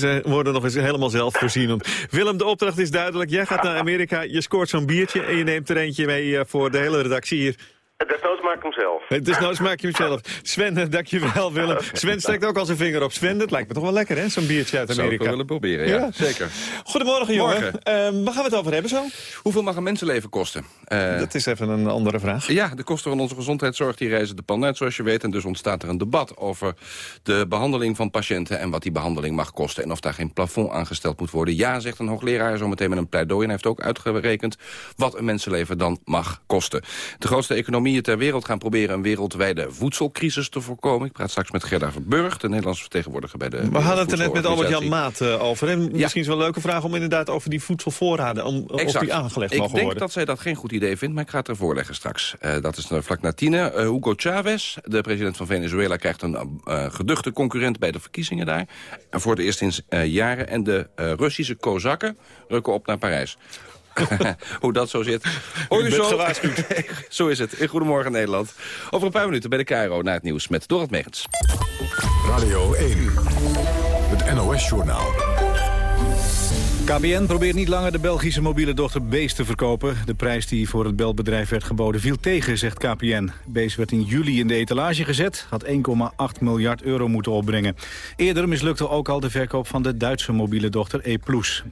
Ze worden nog eens helemaal zelfvoorzienend. Willem, de opdracht is duidelijk. Jij gaat naar Amerika, je scoort zo'n biertje... en je neemt er eentje mee uh, voor de hele redactie hier. Desnoods maak ik hem zelf. Desnoods maak je hem zelf. Sven, eh, dankjewel Willem. Sven steekt ook al zijn vinger op. Sven, dat lijkt me toch wel lekker hè, zo'n biertje uit Zou ik Amerika. wel willen proberen, ja. Ja. Zeker. Goedemorgen jongen. Morgen. Ehm, waar gaan we het over hebben zo? Hoeveel mag een mensenleven kosten? Eh, Dat is even een andere vraag. Ja, de kosten van onze gezondheidszorg die reizen de pan uit, zoals je weet. En dus ontstaat er een debat over de behandeling van patiënten... en wat die behandeling mag kosten en of daar geen plafond aangesteld moet worden. Ja, zegt een hoogleraar zometeen met een pleidooi. En hij heeft ook uitgerekend wat een mensenleven dan mag kosten. De grootste economieën ter wereld gaan proberen... een wereldwijde voedselcrisis te voorkomen. Ik praat straks met Gerda Verburg, de Nederlandse vertegenwoordiger bij de We hadden het er net met Albert-Jan. Maat eh, over. En misschien is het wel een leuke vraag om inderdaad over die voedselvoorraden... Om, of die aangelegd ik mogen denk worden. dat zij dat geen goed idee vindt, maar ik ga het er voorleggen straks. Eh, dat is uh, vlak na tienen. Eh, Hugo Chavez, de president van Venezuela... krijgt een uh, geduchte concurrent bij de verkiezingen daar. En voor het eerst in jaren. En de Russische Kozakken rukken op naar Parijs. Hoe dat zo zit. Hoor U u bent zo? gewaarschuwd. zo is het. In Goedemorgen Nederland. Over een paar minuten bij de Cairo na het nieuws met Dorot Megens. Radio 1. Het NOS-journaal. KBN probeert niet langer de Belgische mobiele dochter Bees te verkopen. De prijs die voor het belbedrijf werd geboden viel tegen, zegt KPN. Bees werd in juli in de etalage gezet, had 1,8 miljard euro moeten opbrengen. Eerder mislukte ook al de verkoop van de Duitse mobiele dochter E+.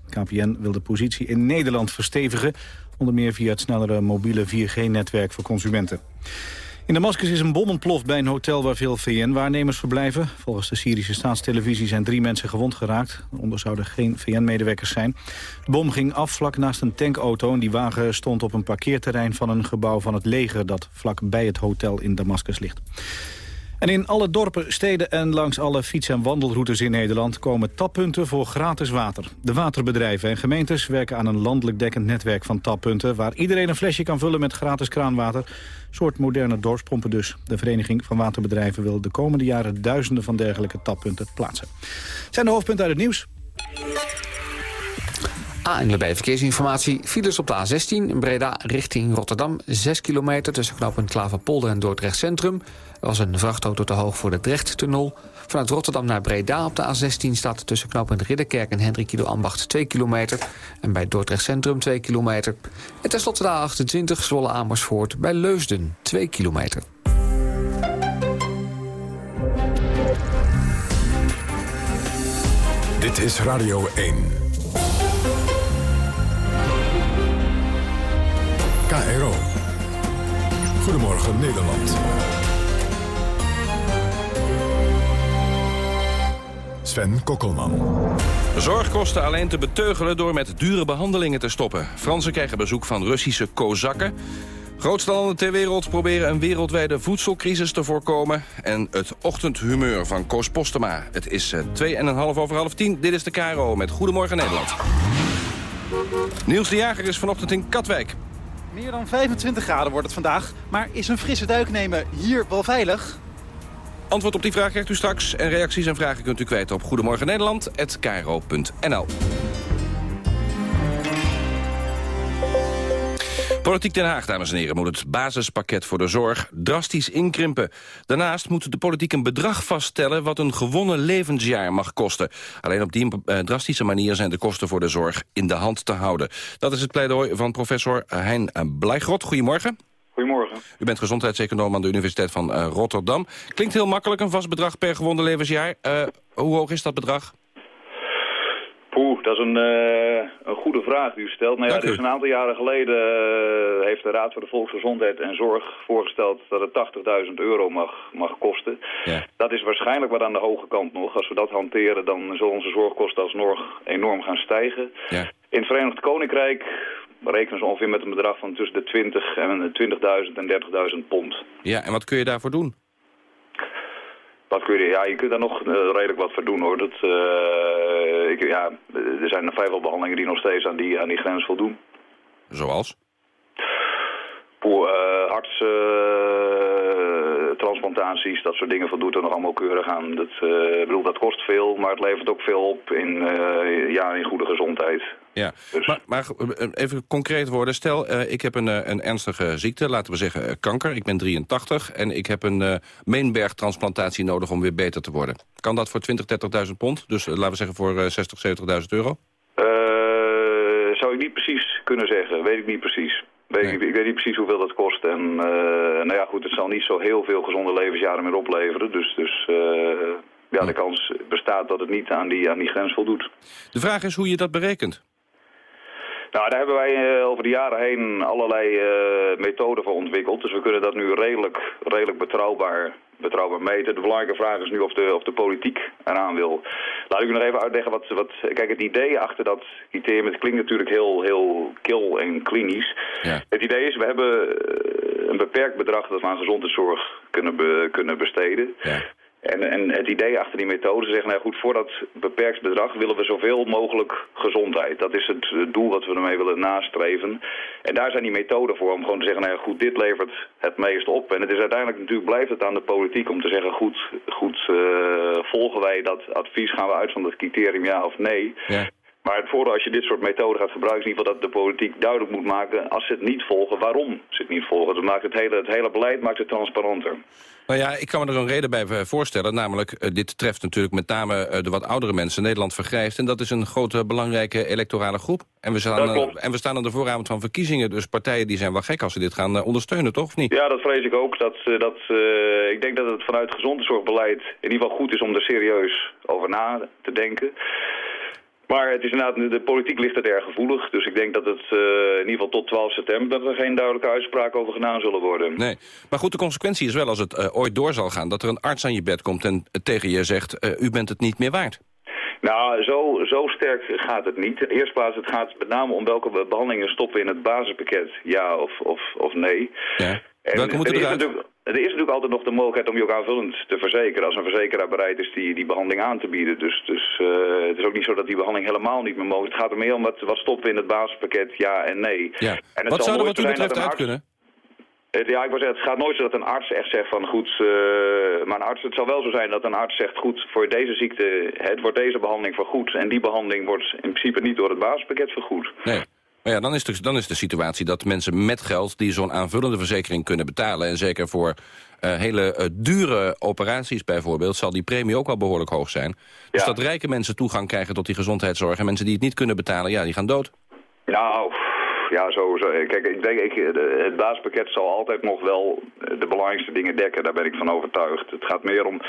KPN wil de positie in Nederland verstevigen... onder meer via het snellere mobiele 4G-netwerk voor consumenten. In Damascus is een bom ontploft bij een hotel waar veel VN-waarnemers verblijven. Volgens de Syrische staatstelevisie zijn drie mensen gewond geraakt. Onder zouden geen VN-medewerkers zijn. De bom ging af vlak naast een tankauto en die wagen stond op een parkeerterrein van een gebouw van het leger dat vlak bij het hotel in Damascus ligt. En in alle dorpen, steden en langs alle fiets- en wandelroutes in Nederland... komen tappunten voor gratis water. De waterbedrijven en gemeentes werken aan een landelijk dekkend netwerk van tappunten... waar iedereen een flesje kan vullen met gratis kraanwater. Een soort moderne dorpspompen dus. De Vereniging van Waterbedrijven wil de komende jaren... duizenden van dergelijke tappunten plaatsen. Zijn de hoofdpunten uit het nieuws? ANWB Verkeersinformatie. Files op de A16 in Breda richting Rotterdam. 6 kilometer tussen knooppunt Klaverpolder en Dordrecht Centrum. Was een vrachtauto te hoog voor de Drechttunnel. Vanuit Rotterdam naar Breda op de A16 staat tussen knooppunt Ridderkerk en Hendrik Kilo Ambacht 2 kilometer. En bij Dordrecht Centrum 2 kilometer. En tenslotte de A28 Zwolle Amersfoort bij Leusden 2 kilometer. Dit is Radio 1. KRO. Goedemorgen Nederland. Sven Kokkelman. Zorgkosten alleen te beteugelen door met dure behandelingen te stoppen. Fransen krijgen bezoek van Russische kozakken. Grootste landen ter wereld proberen een wereldwijde voedselcrisis te voorkomen. En het ochtendhumeur van Koos Postema. Het is 2 en een half over half tien. Dit is de KRO met Goedemorgen Nederland. Niels de Jager is vanochtend in Katwijk. Meer dan 25 graden wordt het vandaag. Maar is een frisse duik nemen hier wel veilig? Antwoord op die vraag krijgt u straks. En reacties en vragen kunt u kwijt op Goedemorgen. Politiek Den Haag, dames en heren, moet het basispakket voor de zorg drastisch inkrimpen. Daarnaast moet de politiek een bedrag vaststellen wat een gewonnen levensjaar mag kosten. Alleen op die eh, drastische manier zijn de kosten voor de zorg in de hand te houden. Dat is het pleidooi van professor Hein Blijgrot. Goedemorgen. Goedemorgen. U bent gezondheidseconoom aan de Universiteit van uh, Rotterdam. Klinkt heel makkelijk, een vast bedrag per gewonnen levensjaar. Uh, hoe hoog is dat bedrag? Poeh, dat is een, uh, een goede vraag die u stelt. Nou ja, dus een aantal jaren geleden heeft de Raad voor de Volksgezondheid en Zorg voorgesteld dat het 80.000 euro mag, mag kosten. Ja. Dat is waarschijnlijk wat aan de hoge kant nog. Als we dat hanteren, dan zullen onze zorgkosten alsnog enorm gaan stijgen. Ja. In het Verenigd Koninkrijk rekenen ze ongeveer met een bedrag van tussen de 20 en 20.000 en 30.000 pond. Ja, en wat kun je daarvoor doen? Wat kun je, ja, je kunt daar nog uh, redelijk wat voor doen hoor. Dat, uh, ik, ja, er zijn vrij veel behandelingen die nog steeds aan die, aan die grens voldoen. Zoals? Voor uh, hartstransplantaties, dat soort dingen voldoet er nog allemaal keurig aan. Dat, bedoel, dat kost veel, maar het levert ook veel op in, ja, in goede gezondheid. Ja, dus. maar, maar, even concreet worden. Stel, uh, ik heb een, een ernstige ziekte, laten we zeggen uh, kanker. Ik ben 83 en ik heb een uh, meenbergtransplantatie nodig om weer beter te worden. Kan dat voor 20, 30.000 pond? Dus laten we zeggen voor 60, 70.000 euro? zou ik niet precies kunnen zeggen, weet ik niet precies. Weet ik, ik weet niet precies hoeveel dat kost. En nou ja, goed, het zal niet zo heel veel gezonde levensjaren meer opleveren. Dus, dus ja, de kans bestaat dat het niet aan die, aan die grens voldoet. De vraag is hoe je dat berekent. Nou, daar hebben wij uh, over de jaren heen allerlei uh, methoden voor ontwikkeld. Dus we kunnen dat nu redelijk, redelijk betrouwbaar, betrouwbaar meten. De belangrijke vraag is nu of de, of de politiek eraan wil. Laat ik u nog even uitleggen wat... wat kijk, het idee achter dat criterium, het klinkt natuurlijk heel, heel kil en klinisch. Ja. Het idee is, we hebben een beperkt bedrag dat we aan gezondheidszorg kunnen, be, kunnen besteden. Ja. En, en het idee achter die methode is zeggen, nou goed, voor dat beperkt bedrag willen we zoveel mogelijk gezondheid. Dat is het doel wat we ermee willen nastreven. En daar zijn die methoden voor om gewoon te zeggen, nou goed, dit levert het meest op. En het is uiteindelijk natuurlijk, blijft het aan de politiek om te zeggen, goed, goed uh, volgen wij dat advies, gaan we uit van dat criterium ja of nee. Ja. Maar het voordeel als je dit soort methoden gaat gebruiken... is in ieder geval dat de politiek duidelijk moet maken... als ze het niet volgen, waarom ze het niet volgen. Dat maakt het hele, het hele beleid maakt het transparanter. Nou ja, ik kan me er een reden bij voorstellen. Namelijk, uh, dit treft natuurlijk met name uh, de wat oudere mensen. Nederland vergrijst. En dat is een grote belangrijke electorale groep. En we, staan, en we staan aan de vooravond van verkiezingen. Dus partijen die zijn wel gek als ze dit gaan ondersteunen, toch? Of niet? Ja, dat vrees ik ook. Dat, dat, ik denk dat het vanuit gezondheidszorgbeleid in ieder geval goed is om er serieus over na te denken. Maar het is inderdaad, de politiek ligt het erg gevoelig. Dus ik denk dat het uh, in ieder geval tot 12 september... dat er geen duidelijke uitspraken over gedaan zullen worden. Nee, maar goed, de consequentie is wel als het uh, ooit door zal gaan... dat er een arts aan je bed komt en tegen je zegt... Uh, u bent het niet meer waard. Nou, zo, zo sterk gaat het niet. In de eerste plaats, het gaat met name om welke behandelingen stoppen in het basispakket. Ja of, of, of nee. Ja. En welke moeten eruit? Er is natuurlijk altijd nog de mogelijkheid om je ook aanvullend te verzekeren. Als een verzekeraar bereid is die, die behandeling aan te bieden. Dus, dus uh, het is ook niet zo dat die behandeling helemaal niet meer mogelijk is. Het gaat er meer om wat, wat stoppen in het basispakket, ja en nee. Ja. En het wat zou er wat u betreft een uit arts- kunnen? Ja, ik wil zeggen, het gaat nooit zo dat een arts echt zegt van goed, uh, maar een arts, het zal wel zo zijn dat een arts zegt goed, voor deze ziekte, het wordt deze behandeling vergoed. En die behandeling wordt in principe niet door het basispakket vergoed. Nee. Maar ja, dan is, de, dan is de situatie dat mensen met geld... die zo'n aanvullende verzekering kunnen betalen... en zeker voor uh, hele uh, dure operaties bijvoorbeeld... zal die premie ook wel behoorlijk hoog zijn. Dus dat rijke mensen toegang krijgen tot die gezondheidszorg... en mensen die het niet kunnen betalen, ja, die gaan dood. Nou, ja, zo. Kijk, ik denk, ik, het basispakket zal altijd nog wel eh, de belangrijkste dingen dekken. Daar ben ik van overtuigd. Het gaat meer om,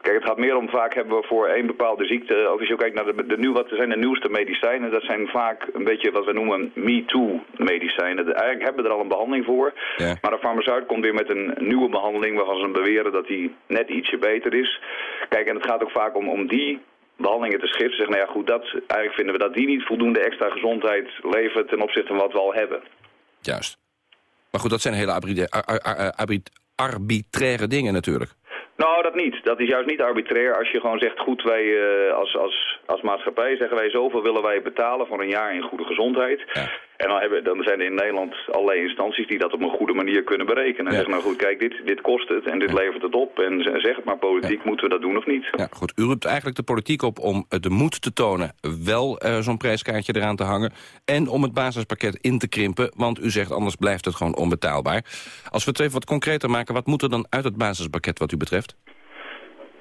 kijk, het gaat meer om, vaak hebben we voor één bepaalde ziekte, ook als je kijkt naar de, de nieuw, wat zijn de nieuwste medicijnen, dat zijn vaak een beetje wat we noemen me-too-medicijnen. De- Eigenlijk hebben we er al een behandeling voor, Ja. maar de farmaceut komt weer met een nieuwe behandeling waarvan ze beweren dat die net ietsje beter is. Kijk, en het gaat ook vaak om, om die behandelingen te schiften. Zeggen, nou ja, goed, dat, eigenlijk vinden we dat die niet voldoende extra gezondheid levert ten opzichte van wat we al hebben. Juist. Maar goed, dat zijn hele arbitra- ar- ar- ar- arbit- arbitraire dingen natuurlijk. Nou, dat niet. Dat is juist niet arbitrair als je gewoon zegt, goed, wij eh, als, als, als maatschappij zeggen wij zoveel willen wij betalen voor een jaar in goede gezondheid. En dan, hebben, dan zijn er in Nederland allerlei instanties die dat op een goede manier kunnen berekenen. En zeggen, nou goed, kijk, dit, dit kost het en dit levert het op. En zeg het maar politiek, moeten we dat doen of niet? Ja, goed. U roept eigenlijk de politiek op om eh, de moed te tonen... wel eh, zo'n prijskaartje eraan te hangen... en om het basispakket in te krimpen... want u zegt anders blijft het gewoon onbetaalbaar. Als we het even wat concreter maken... wat moet er dan uit het basispakket wat u betreft?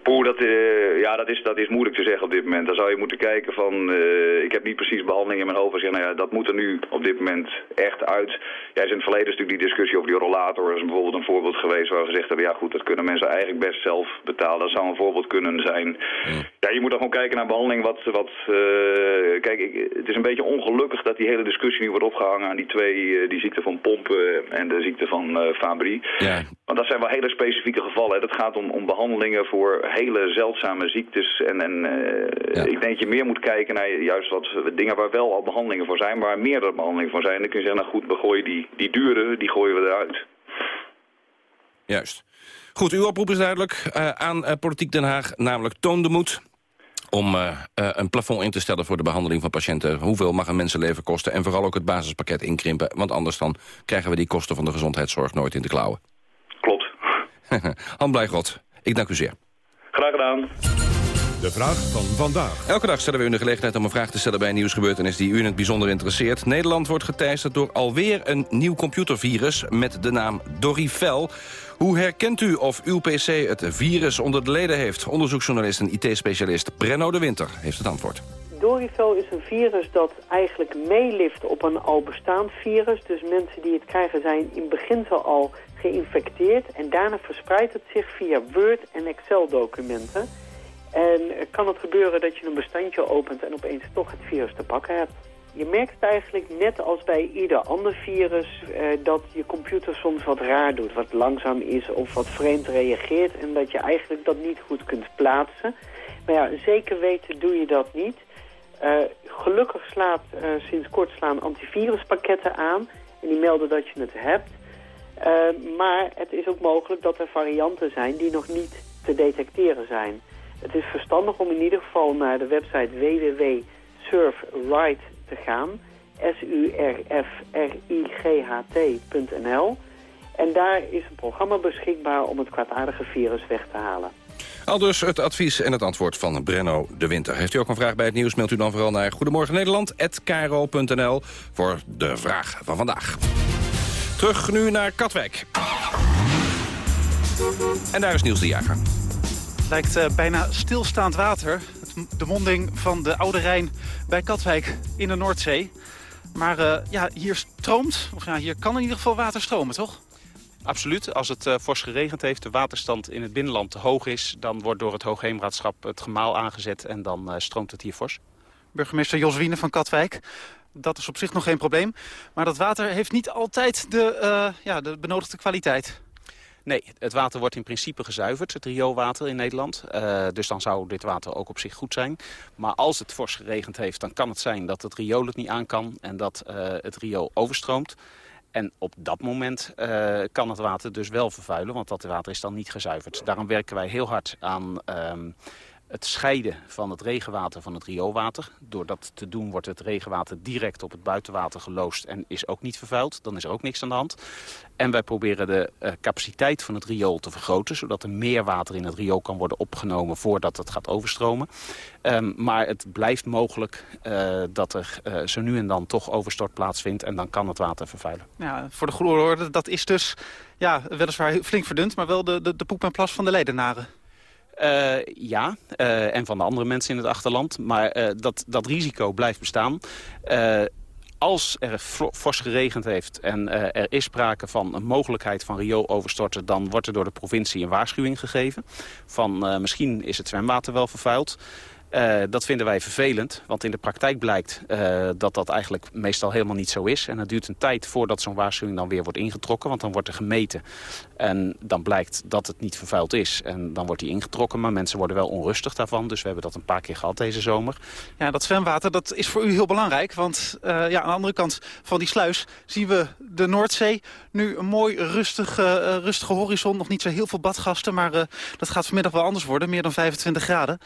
Poeh, dat, eh, ja, dat, is, dat is moeilijk te zeggen op dit moment. Dan zou je moeten kijken van, eh, ik heb niet precies behandeling in mijn hoofd. zeggen, nou ja, dat moet er nu op dit moment echt uit. Ja, is in het verleden is natuurlijk die discussie over die rollator. is bijvoorbeeld een voorbeeld geweest waar we gezegd hebben, ja goed, dat kunnen mensen eigenlijk best zelf betalen. Dat zou een voorbeeld kunnen zijn. Ja, je moet dan gewoon kijken naar behandeling. Wat, wat, eh, kijk, ik, het is een beetje ongelukkig dat die hele discussie nu wordt opgehangen aan die twee, die ziekte van pompen en de ziekte van Fabry. Ja. Want dat zijn wel hele specifieke gevallen. Hè. Dat gaat om, om behandelingen voor hele zeldzame ziektes. En, en eh, ik denk dat je meer moet kijken naar juist wat dingen waar wel al behandelingen voor zijn, waar meerdere behandelingen voor zijn. Dan kun je zeggen, nou goed, we gooien die, die dure, die gooien we eruit. Juist. Goed, uw oproep is duidelijk eh, aan eh, Politiek Den Haag, namelijk toon de moed om een plafond in te stellen voor de behandeling van patiënten. Hoeveel mag een mensenleven kosten en vooral ook het basispakket inkrimpen. Want anders dan krijgen we die kosten van de gezondheidszorg nooit in de klauwen. Klopt. Han Blijgrot, ik dank u zeer. Graag gedaan. De vraag van vandaag. Elke dag stellen we u de gelegenheid om een vraag te stellen bij een nieuwsgebeurtenis die u in het bijzonder interesseert. Nederland wordt geteisterd door alweer een nieuw computervirus met de naam Dorifel. Hoe herkent u of uw PC het virus onder de leden heeft? Onderzoeksjournalist en IT-specialist Brenno de Winter heeft het antwoord. Dorivel is een virus dat eigenlijk meelift op een al bestaand virus. Dus mensen die het krijgen zijn in beginsel al geïnfecteerd. En daarna verspreidt het zich via Word- en Excel-documenten. En kan het gebeuren dat je een bestandje opent en opeens toch het virus te pakken hebt. Je merkt het eigenlijk net als bij ieder ander virus... Eh, dat je computer soms wat raar doet, wat langzaam is of wat vreemd reageert... en dat je eigenlijk dat niet goed kunt plaatsen. Maar ja, zeker weten doe je dat niet. Uh, gelukkig slaat uh, sinds kort slaan antiviruspakketten aan... en die melden dat je het hebt. Uh, maar het is ook mogelijk dat er varianten zijn die nog niet te detecteren zijn. Het is verstandig om in ieder geval naar de website www.surfright te gaan. S-U-R-F-R-I-G-H-T.nl. En daar is een programma beschikbaar om het kwaadaardige virus weg te halen. Al dus het advies en het antwoord van Brenno de Winter. Heeft u ook een vraag bij het nieuws, mailt u dan vooral naar Goedemorgen Nederland@kro.nl voor de vraag van vandaag. Terug nu naar Katwijk. En daar is Niels de Jager. Het lijkt uh, bijna stilstaand water. De monding van de Oude Rijn bij Katwijk in de Noordzee. Maar uh, ja, hier stroomt, of ja, hier kan in ieder geval water stromen, toch? Absoluut. Als het uh, fors geregend heeft, de waterstand in het binnenland te hoog is... dan wordt door het Hoogheemraadschap het gemaal aangezet en dan uh, stroomt het hier fors. Burgemeester Jos Wiene van Katwijk. Dat is op zich nog geen probleem. Maar dat water heeft niet altijd de, uh, ja, de benodigde kwaliteit. Nee, het water wordt in principe gezuiverd, het rioolwater in Nederland. Uh, dus dan zou dit water ook op zich goed zijn. Maar als het fors geregend heeft, dan kan het zijn dat het riool het niet aan kan... en dat uh, het riool overstroomt. En op dat moment kan het water dus wel vervuilen, want dat water is dan niet gezuiverd. Daarom werken wij heel hard aan um, het scheiden van het regenwater van het rioolwater. Door dat te doen wordt het regenwater direct op het buitenwater geloosd en is ook niet vervuild. Dan is er ook niks aan de hand. En wij proberen de uh, capaciteit van het riool te vergroten... zodat er meer water in het riool kan worden opgenomen voordat het gaat overstromen. Um, maar het blijft mogelijk uh, dat er uh, zo nu en dan toch overstort plaatsvindt... en dan kan het water vervuilen. Ja, voor de goede orde, dat is dus ja, weliswaar flink verdund... maar wel de, de, de poep en plas van de ledenaren. Uh, ja, uh, en van de andere mensen in het achterland. Maar uh, dat, dat risico blijft bestaan. als er fors geregend heeft en er is sprake van een mogelijkheid van riooloverstorten... dan wordt er door de provincie een waarschuwing gegeven. Van misschien is het zwemwater wel vervuild. Uh, dat vinden wij vervelend, want in de praktijk blijkt uh, dat dat eigenlijk meestal helemaal niet zo is. En het duurt een tijd voordat zo'n waarschuwing dan weer wordt ingetrokken, want dan wordt er gemeten. En dan blijkt dat het niet vervuild is en dan wordt die ingetrokken, maar mensen worden wel onrustig daarvan. Dus we hebben dat een paar keer gehad deze zomer. Ja, dat zwemwater dat is voor u heel belangrijk, want uh, ja, aan de andere kant van die sluis zien we de Noordzee. Nu een mooi rustige, rustige horizon, nog niet zo heel veel badgasten, maar dat gaat vanmiddag wel anders worden, meer dan 25 graden.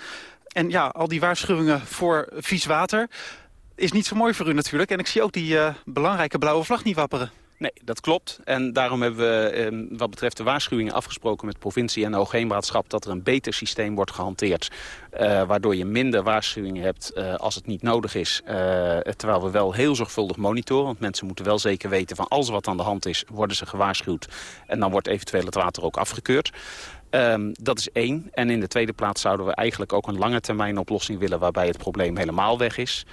En ja, al die waarschuwingen voor vies water is niet zo mooi voor u natuurlijk. En ik zie ook die uh, belangrijke blauwe vlag niet wapperen. Nee, dat klopt. En daarom hebben we eh, wat betreft de waarschuwingen afgesproken met provincie en de dat er een beter systeem wordt gehanteerd. Uh, waardoor je minder waarschuwingen hebt uh, als het niet nodig is. Terwijl we wel heel zorgvuldig monitoren. Want mensen moeten wel zeker weten van alles wat aan de hand is, worden ze gewaarschuwd. En dan wordt eventueel het water ook afgekeurd. Um, dat is één. En in de tweede plaats zouden we eigenlijk ook een lange termijn oplossing willen... waarbij het probleem helemaal weg is.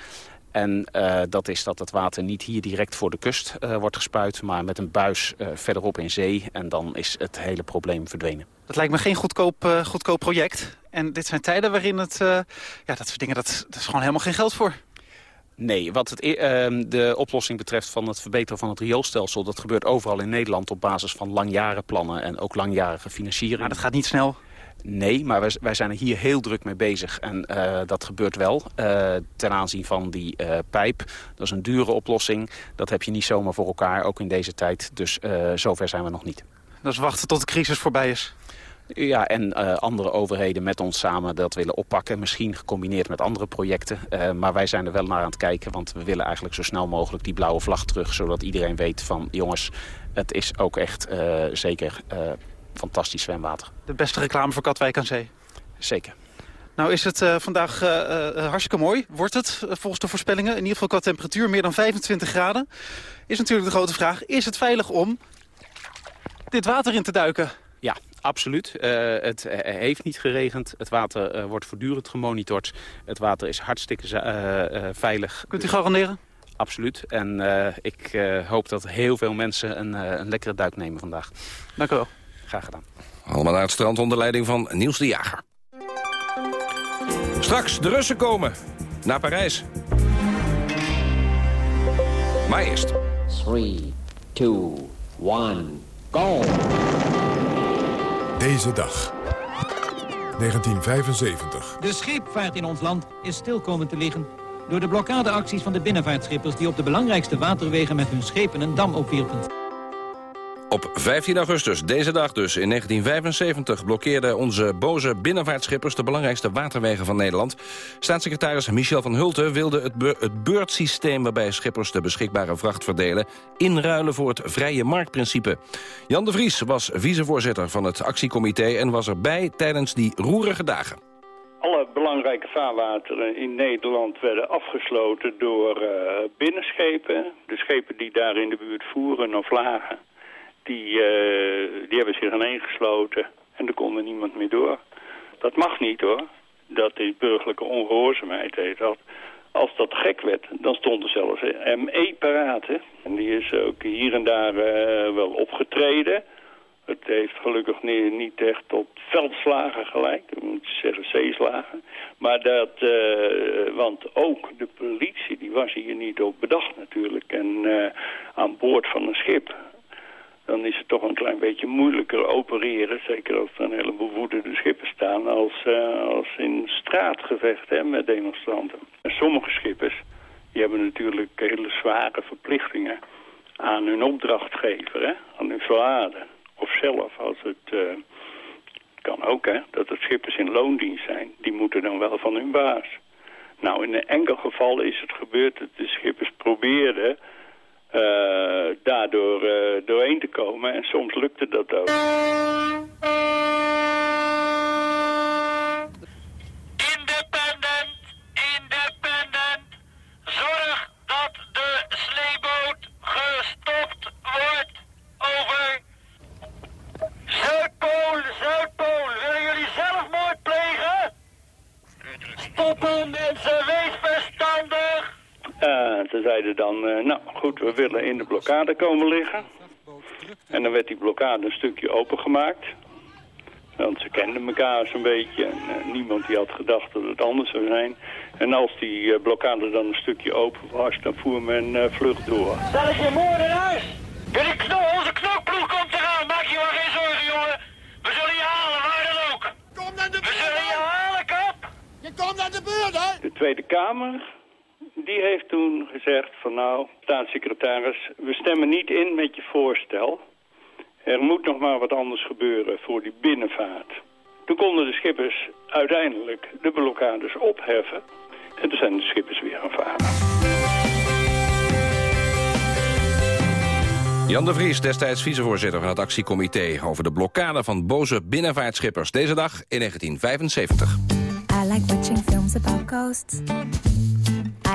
En uh, dat is dat het water niet hier direct voor de kust uh, wordt gespuit... maar met een buis uh, verderop in zee. En dan is het hele probleem verdwenen. Dat lijkt me geen goedkoop, goedkoop project. En dit zijn tijden waarin het... ja, dat soort dingen, dat is gewoon helemaal geen geld voor. Nee, wat het, uh, de oplossing betreft van het verbeteren van het rioolstelsel... dat gebeurt overal in Nederland op basis van langjarenplannen... en ook langjarige financiering. Maar dat gaat niet snel? Nee, maar wij, wij zijn er hier heel druk mee bezig. En uh, dat gebeurt wel uh, ten aanzien van die uh, pijp. Dat is een dure oplossing. Dat heb je niet zomaar voor elkaar, ook in deze tijd. Dus zover zijn we nog niet. Dat is wachten tot de crisis voorbij is? Ja, en uh, andere overheden met ons samen dat willen oppakken. Misschien gecombineerd met andere projecten. Uh, maar wij zijn er wel naar aan het kijken. Want we willen eigenlijk zo snel mogelijk die blauwe vlag terug. Zodat iedereen weet van jongens, het is ook echt uh, zeker fantastisch zwemwater. De beste reclame voor Katwijk aan Zee? Zeker. Nou is het vandaag hartstikke mooi. Wordt het volgens de voorspellingen. In ieder geval qua temperatuur meer dan 25 graden. Is natuurlijk de grote vraag. Is het veilig om dit water in te duiken? Ja, Absoluut. Uh, het uh, heeft niet geregend. Het water uh, wordt voortdurend gemonitord. Het water is hartstikke veilig. Kunt u garanderen? Absoluut. En ik hoop dat heel veel mensen een, een lekkere duik nemen vandaag. Dank u wel. Graag gedaan. Allemaal naar het strand onder leiding van Niels de Jager. Straks de Russen komen naar Parijs. Maar eerst. 3, 2, 1, go! Deze dag. 1975. De scheepvaart in ons land is stil komen te liggen... door de blokkadeacties van de binnenvaartschippers... die op de belangrijkste waterwegen met hun schepen een dam opwierpen. Op 15 augustus, deze dag dus, in 1975... blokkeerden onze boze binnenvaartschippers de belangrijkste waterwegen van Nederland. Staatssecretaris Michel van Hulten wilde het, het beurtsysteem... waarbij schippers de beschikbare vracht verdelen... inruilen voor het vrije marktprincipe. Jan de Vries was vicevoorzitter van het actiecomité... en was erbij tijdens die roerige dagen. Alle belangrijke vaarwateren in Nederland werden afgesloten door uh, binnenschepen. De schepen die daar in de buurt voeren of lagen die, uh, die hebben zich ineengesloten en er kon er niemand meer door. Dat mag niet hoor. Dat is burgerlijke ongehoorzaamheid heet dat. Als dat gek werd, dan stond er zelfs ME paraat. En die is ook hier en daar uh, wel opgetreden. Het heeft gelukkig niet, echt tot veldslagen gelijk. Ik moet zeggen zeeslagen. Maar dat, uh, want ook de politie, die was hier niet op bedacht natuurlijk. En aan boord van een schip dan is het toch een klein beetje moeilijker opereren. Zeker als er een heleboel woedende schippen staan als, uh, als in straatgevecht hè, met demonstranten. En sommige schippers die hebben natuurlijk hele zware verplichtingen aan hun opdrachtgever, hè, aan hun verladen. Of zelf, als het uh, kan ook, hè, dat het schippers in loondienst zijn. Die moeten dan wel van hun baas. Nou, in een enkel geval is het gebeurd dat de schippers probeerden uh, daardoor uh, doorheen te komen. En soms lukte dat ook. Independent, independent. Zorg dat de sleeboot gestopt wordt. Over. Zuidpool, Zuidpool. Willen jullie zelfmoord plegen? Stoppen mensen. Uh, ze zeiden dan, uh, nou goed, we willen in de blokkade komen liggen. En dan werd die blokkade een stukje opengemaakt. Want ze kenden elkaar zo'n beetje en uh, niemand die had gedacht dat het anders zou zijn. En als die blokkade dan een stukje open was, dan voer men vlucht door. Dat is je moordenaars! Jullie knol, onze knokploeg komt eraan, maak je maar geen zorgen jongen. We zullen je halen, waar dan ook. Kom naar de We zullen je halen, kap! Je komt naar de beurt, hè? De Tweede Kamer die heeft toen gezegd van nou, staatssecretaris, we stemmen niet in met je voorstel. Er moet nog maar wat anders gebeuren voor die binnenvaart. Toen konden de schippers uiteindelijk de blokkades opheffen. En toen zijn de schippers weer aan varen. Jan de Vries, destijds vicevoorzitter van het actiecomité... over de blokkade van boze binnenvaartschippers. Deze dag in 1975. I like watching films about ghosts.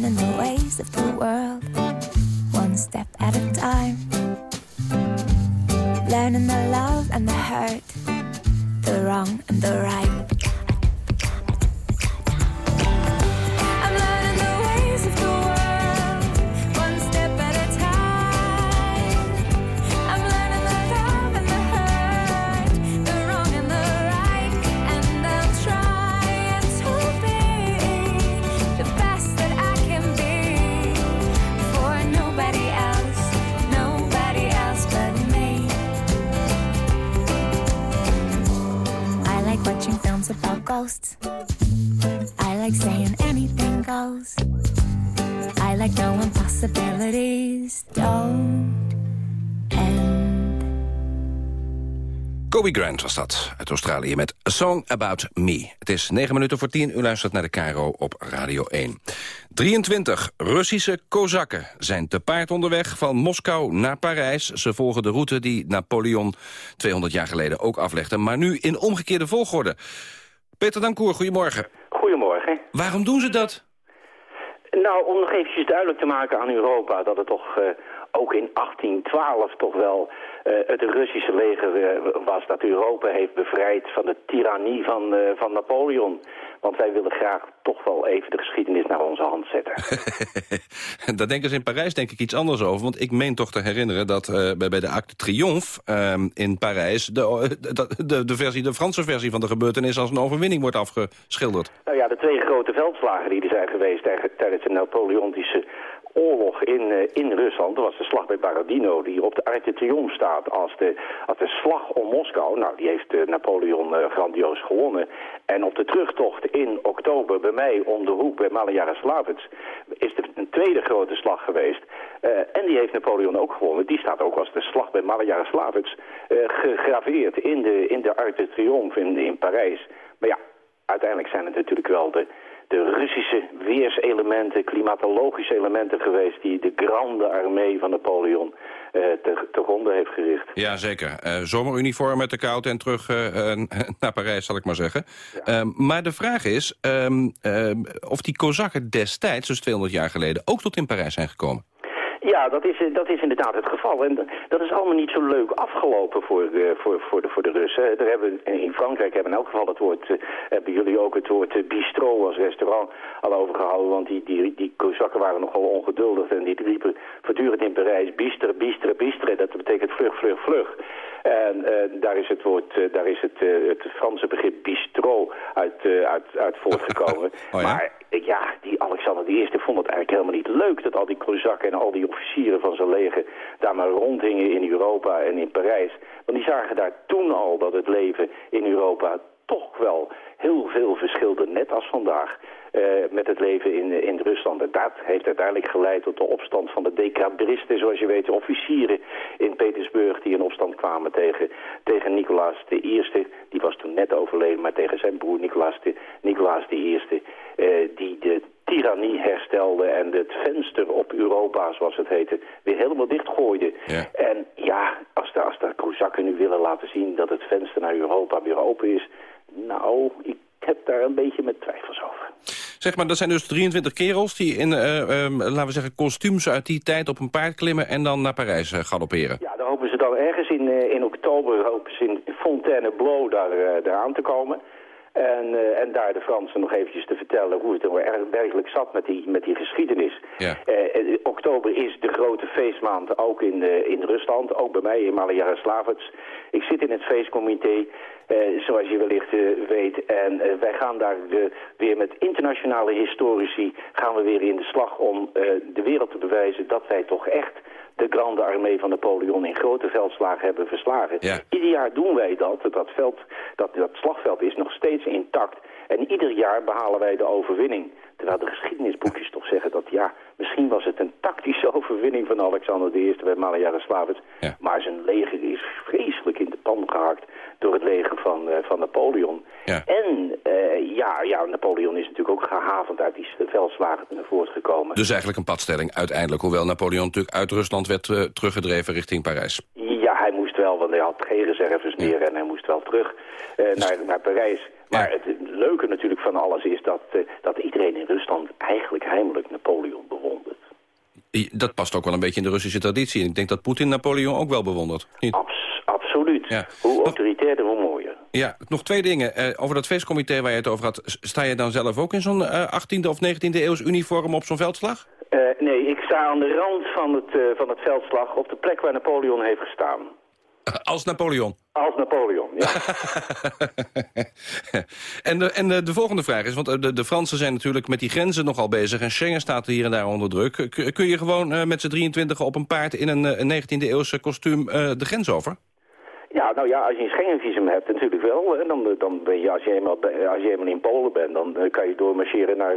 Learning the ways of the world, one step at a time. Learning the love and the hurt, the wrong and the right. Kobe Grant was dat, uit Australië, met A Song About Me. Het is 9 minuten voor 10, u luistert naar de Caro op Radio 1. 23 Russische Kozakken zijn te paard onderweg van Moskou naar Parijs. Ze volgen de route die Napoleon 200 jaar geleden ook aflegde... maar nu in omgekeerde volgorde. Peter Dankoer, goedemorgen. Goedemorgen. Waarom doen ze dat? Nou, om nog eventjes duidelijk te maken aan Europa dat het toch eh, ook in 1812 toch wel het Russische leger eh, was dat Europa heeft bevrijd van de tirannie van, eh, van Napoleon. Want wij willen graag toch wel even de geschiedenis naar onze hand zetten. Daar denken ze in Parijs denk ik iets anders over. Want ik meen toch te herinneren dat eh, bij, de Acte Triomphe ehm, in Parijs... De, de, de, de, versie, de Franse versie van de gebeurtenis als een overwinning wordt afgeschilderd. Nou ja, de twee grote veldslagen die er zijn geweest tijdens de Napoleontische oorlog in, eh, in Rusland. Dat was de slag bij Baradino, die op de Arc de Triomphe staat als de, als de slag om Moskou. Nou, die heeft eh, Napoleon eh, grandioos gewonnen. En op de terugtocht in oktober bij mij om de hoek bij Malajara-Slavets is er een tweede grote slag geweest. En die heeft Napoleon ook gewonnen. Die staat ook als de slag bij Malajara-Slavets eh, gegraveerd in de, in de Arc Triomphe in, in Parijs. Maar ja, uiteindelijk zijn het natuurlijk wel de, de Russische weerselementen, klimatologische elementen geweest... die de grande armee van Napoleon eh, te, te ronde heeft gericht. Ja, zeker. Eh, zomeruniform met de koud en terug eh, naar Parijs, zal ik maar zeggen. Ehm, maar de vraag is ehm, ehm, of die Kozakken destijds, dus 200 jaar geleden... ook tot in Parijs zijn gekomen. Ja, dat is, eh, dat is inderdaad het geval. En dat is allemaal niet zo leuk afgelopen voor, eh, voor, voor, de, voor de Russen. Daar hebben, we- in Frankrijk hebben in elk geval het woord, eh, hebben jullie ook het woord eh, bistrot als restaurant al overgehouden. Want die, die, die Kozakken waren nogal ongeduldig en die riepen voortdurend in Parijs bistre, bistre, bistre. Dat betekent vlug, vlug, vlug. En eh, daar is het woord, eh, daar is het, eh, het Franse begrip bistrot uit, eh, uit, uit voortgekomen. Oh ja? Maar eh, ja, die Alexander I vond het eigenlijk helemaal niet leuk dat al die Kozakken en al die officieren van zijn leger daar maar rondhingen in Europa en in Parijs. Want die zagen daar toen al dat het leven in Europa toch wel heel veel verschilde, net als vandaag, eh, met het leven in, in Rusland. En dat heeft uiteindelijk geleid tot de opstand van de decabristen, zoals je weet, officieren in Petersburg die in opstand kwamen tegen, tegen Nicolaas I. Die was toen net overleden, maar tegen zijn broer Nicolaas, de, Nicolaas I, eh, die de tirannie herstelde en het venster op Europa, zoals het heette, weer helemaal dichtgooide. En ja, als de, als de Kozakken nu willen laten zien dat het venster naar Europa weer open is, nou, ik heb daar een beetje met twijfels over. Zeg maar, dat zijn dus 23 kerels die in, eh, ehm, laten we zeggen, kostuums uit die tijd op een paard klimmen en dan naar Parijs eh, galopperen. Ja, daar hopen ze dan ergens in, eh, in oktober hopen ze in Fontainebleau daar, daar aan te komen. En, uh, en daar de Fransen nog eventjes te vertellen hoe het er werkelijk zat met die, met die geschiedenis. Ja. Uh, oktober is de grote feestmaand ook in, uh, in Rusland, ook bij mij in Malajara-Slavets. Ik zit in het feestcomité, zoals je wellicht weet. En wij gaan daar weer met internationale historici gaan we weer in de slag om de wereld te bewijzen dat wij toch echt de Grande Armee van Napoleon in grote veldslagen hebben verslagen. Ja. Ieder jaar doen wij dat. Dat, veld, dat. dat slagveld is nog steeds intact. En ieder jaar behalen wij de overwinning. Terwijl de geschiedenisboekjes toch zeggen dat ja, misschien was het een tactische overwinning van Alexander I bij Malaya Slavets. Ja. Maar zijn leger is vreselijk in de pan gehakt door het leger van, uh, van Napoleon. Ja. En uh, ja, ja, Napoleon is natuurlijk ook gehavend uit die veldslagen voortgekomen. Dus eigenlijk een padstelling uiteindelijk. Hoewel Napoleon natuurlijk uit Rusland werd uh, teruggedreven richting Parijs. Ja, hij moest wel, want hij had geen reserves meer en hij moest wel terug naar, naar Parijs. Maar het leuke natuurlijk van alles is dat, dat iedereen in Rusland eigenlijk heimelijk Napoleon bewondert. Dat past ook wel een beetje in de Russische traditie. En ik denk dat Poetin Napoleon ook wel bewondert. Abs absoluut. Ja. Hoe autoritairder, hoe mooier. Ja, nog twee dingen. Uh, over dat feestcomité waar je het over had... sta je dan zelf ook in zo'n uh, 18e of 19e eeuws uniform op zo'n veldslag? Uh, nee, ik sta aan de rand van het, van het veldslag op de plek waar Napoleon heeft gestaan. Als Napoleon? Als Napoleon, ja. en de, en de, de, volgende vraag is, want de, de Fransen zijn natuurlijk met die grenzen nogal bezig... en Schengen staat hier en daar onder druk. Kun je gewoon uh, met z'n 23 op een paard in een, een 19e-eeuwse kostuum uh, de grens over? Ja, nou ja, als je een Schengenvisum hebt natuurlijk wel. Dan, dan ben je, als je eenmaal, als je eenmaal in Polen bent, dan kan je doormarcheren naar,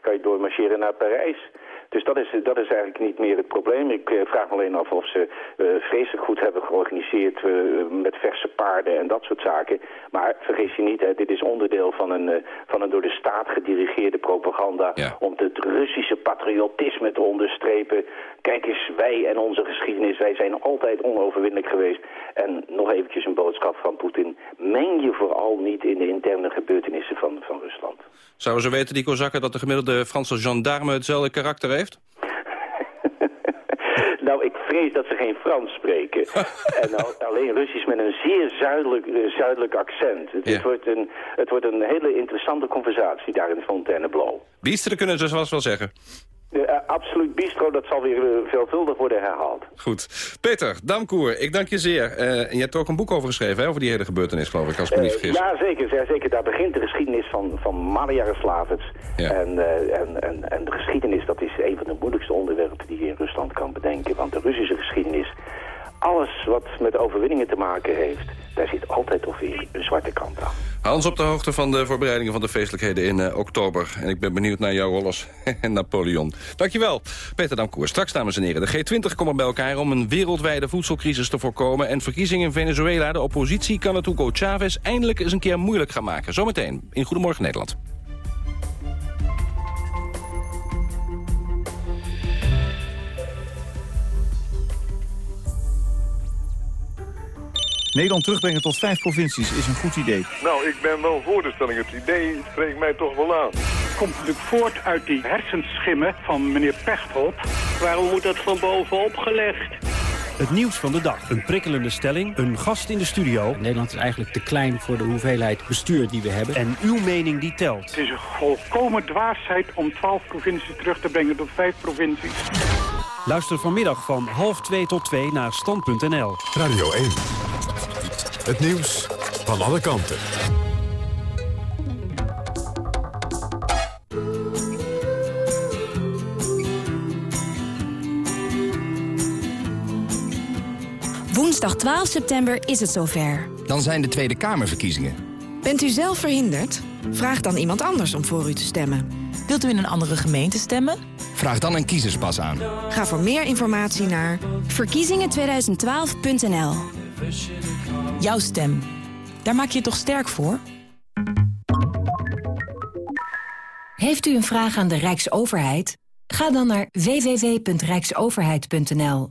kan je doormarcheren naar Parijs. Dus dat is, dat is eigenlijk niet meer het probleem. Ik uh, vraag me alleen af of ze uh, vreselijk goed hebben georganiseerd uh, met verse paarden en dat soort zaken. Maar vergis je niet, hè, dit is onderdeel van een, van een door de staat gedirigeerde propaganda... Ja. om het Russische patriotisme te onderstrepen. Kijk eens, wij en onze geschiedenis, wij zijn altijd onoverwinnelijk geweest. En nog eventjes een boodschap van Poetin. Meng je vooral niet in de interne gebeurtenissen van, van Rusland. Zouden ze weten, die Kozakken, dat de gemiddelde Franse gendarme hetzelfde karakter heeft? nou, ik vrees dat ze geen Frans spreken. en al, alleen Russisch met een zeer zuidelijk, uh, zuidelijk accent. Het, wordt een, het wordt een hele interessante conversatie daar in Fontainebleau. Biesteren kunnen ze zoals wel zeggen. Uh, absoluut bistro, dat zal weer uh, veelvuldig worden herhaald. Goed. Peter, Damkoer, ik dank je zeer. Uh, en je hebt er ook een boek over geschreven, hè, over die hele gebeurtenis, geloof ik, als ik me niet vergis. ja, zeker, ja, zeker. Daar begint de geschiedenis van, van Malajara-Slavets. Ja. En, uh, en, en, en de geschiedenis, dat is een van de moeilijkste onderwerpen die je in Rusland kan bedenken. Want de Russische geschiedenis, alles wat met overwinningen te maken heeft, daar zit altijd toch weer een zwarte kant aan. Hans op de hoogte van de voorbereidingen van de feestelijkheden in uh, oktober. En ik ben benieuwd naar jouw rol als Napoleon. Dankjewel, Peter Damkoer. Straks, dames en heren, de G20 komen bij elkaar om een wereldwijde voedselcrisis te voorkomen. En verkiezingen in Venezuela, de oppositie kan het Hugo Chavez eindelijk eens een keer moeilijk gaan maken. Zometeen in Goedemorgen Nederland. Nederland terugbrengen tot vijf provincies is een goed idee. Nou, ik ben wel voor de stelling. Het idee spreekt mij toch wel aan. komt natuurlijk voort uit die hersenschimmen van meneer Pechtold. Waarom moet dat van bovenop gelegd? Het nieuws van de dag. Een prikkelende stelling. Een gast in de studio. Nederland is eigenlijk te klein voor de hoeveelheid bestuur die we hebben. En uw mening die telt. Het is een volkomen dwaasheid om 12 provincies terug te brengen tot vijf provincies. Luister vanmiddag van half 2 tot 2 naar stand.nl. Radio 1. Het nieuws van alle kanten. Woensdag 12 september is het zover. Dan zijn de Tweede Kamerverkiezingen. Bent u zelf verhinderd? Vraag dan iemand anders om voor u te stemmen. Wilt u in een andere gemeente stemmen? Vraag dan een kiezerspas aan. Ga voor meer informatie naar verkiezingen2012.nl. Jouw stem. Daar maak je toch sterk voor? Heeft u een vraag aan de Rijksoverheid? Ga dan naar www.rijksoverheid.nl.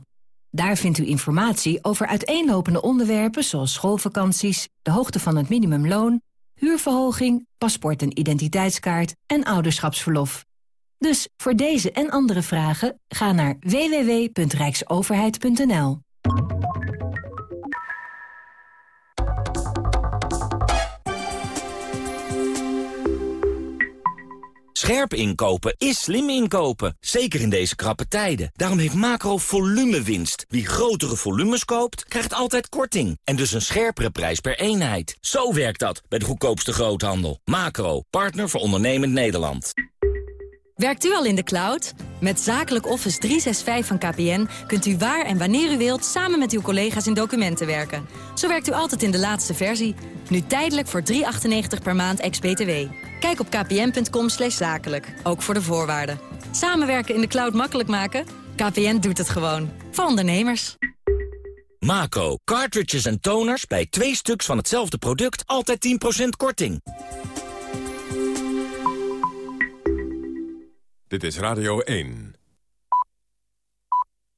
Daar vindt u informatie over uiteenlopende onderwerpen zoals schoolvakanties, de hoogte van het minimumloon, huurverhoging, paspoort en identiteitskaart en ouderschapsverlof. Dus voor deze en andere vragen ga naar www.rijksoverheid.nl. Scherp inkopen is slim inkopen, zeker in deze krappe tijden. Daarom heeft Macro volume winst. Wie grotere volumes koopt, krijgt altijd korting. En dus een scherpere prijs per eenheid. Zo werkt dat bij de goedkoopste groothandel. Macro, partner voor ondernemend Nederland. Werkt u al in de cloud? Met Zakelijk Office 365 van KPN kunt u waar en wanneer u wilt... samen met uw collega's in documenten werken. Zo werkt u altijd in de laatste versie. Nu tijdelijk voor 3,98 per maand ex-BTW. Kijk op kpn.com zakelijk, ook voor de voorwaarden. Samenwerken in de cloud makkelijk maken? KPN doet het gewoon. Voor ondernemers. Macro, cartridges en toners bij twee stuks van hetzelfde product... altijd 10% korting. Dit is Radio 1.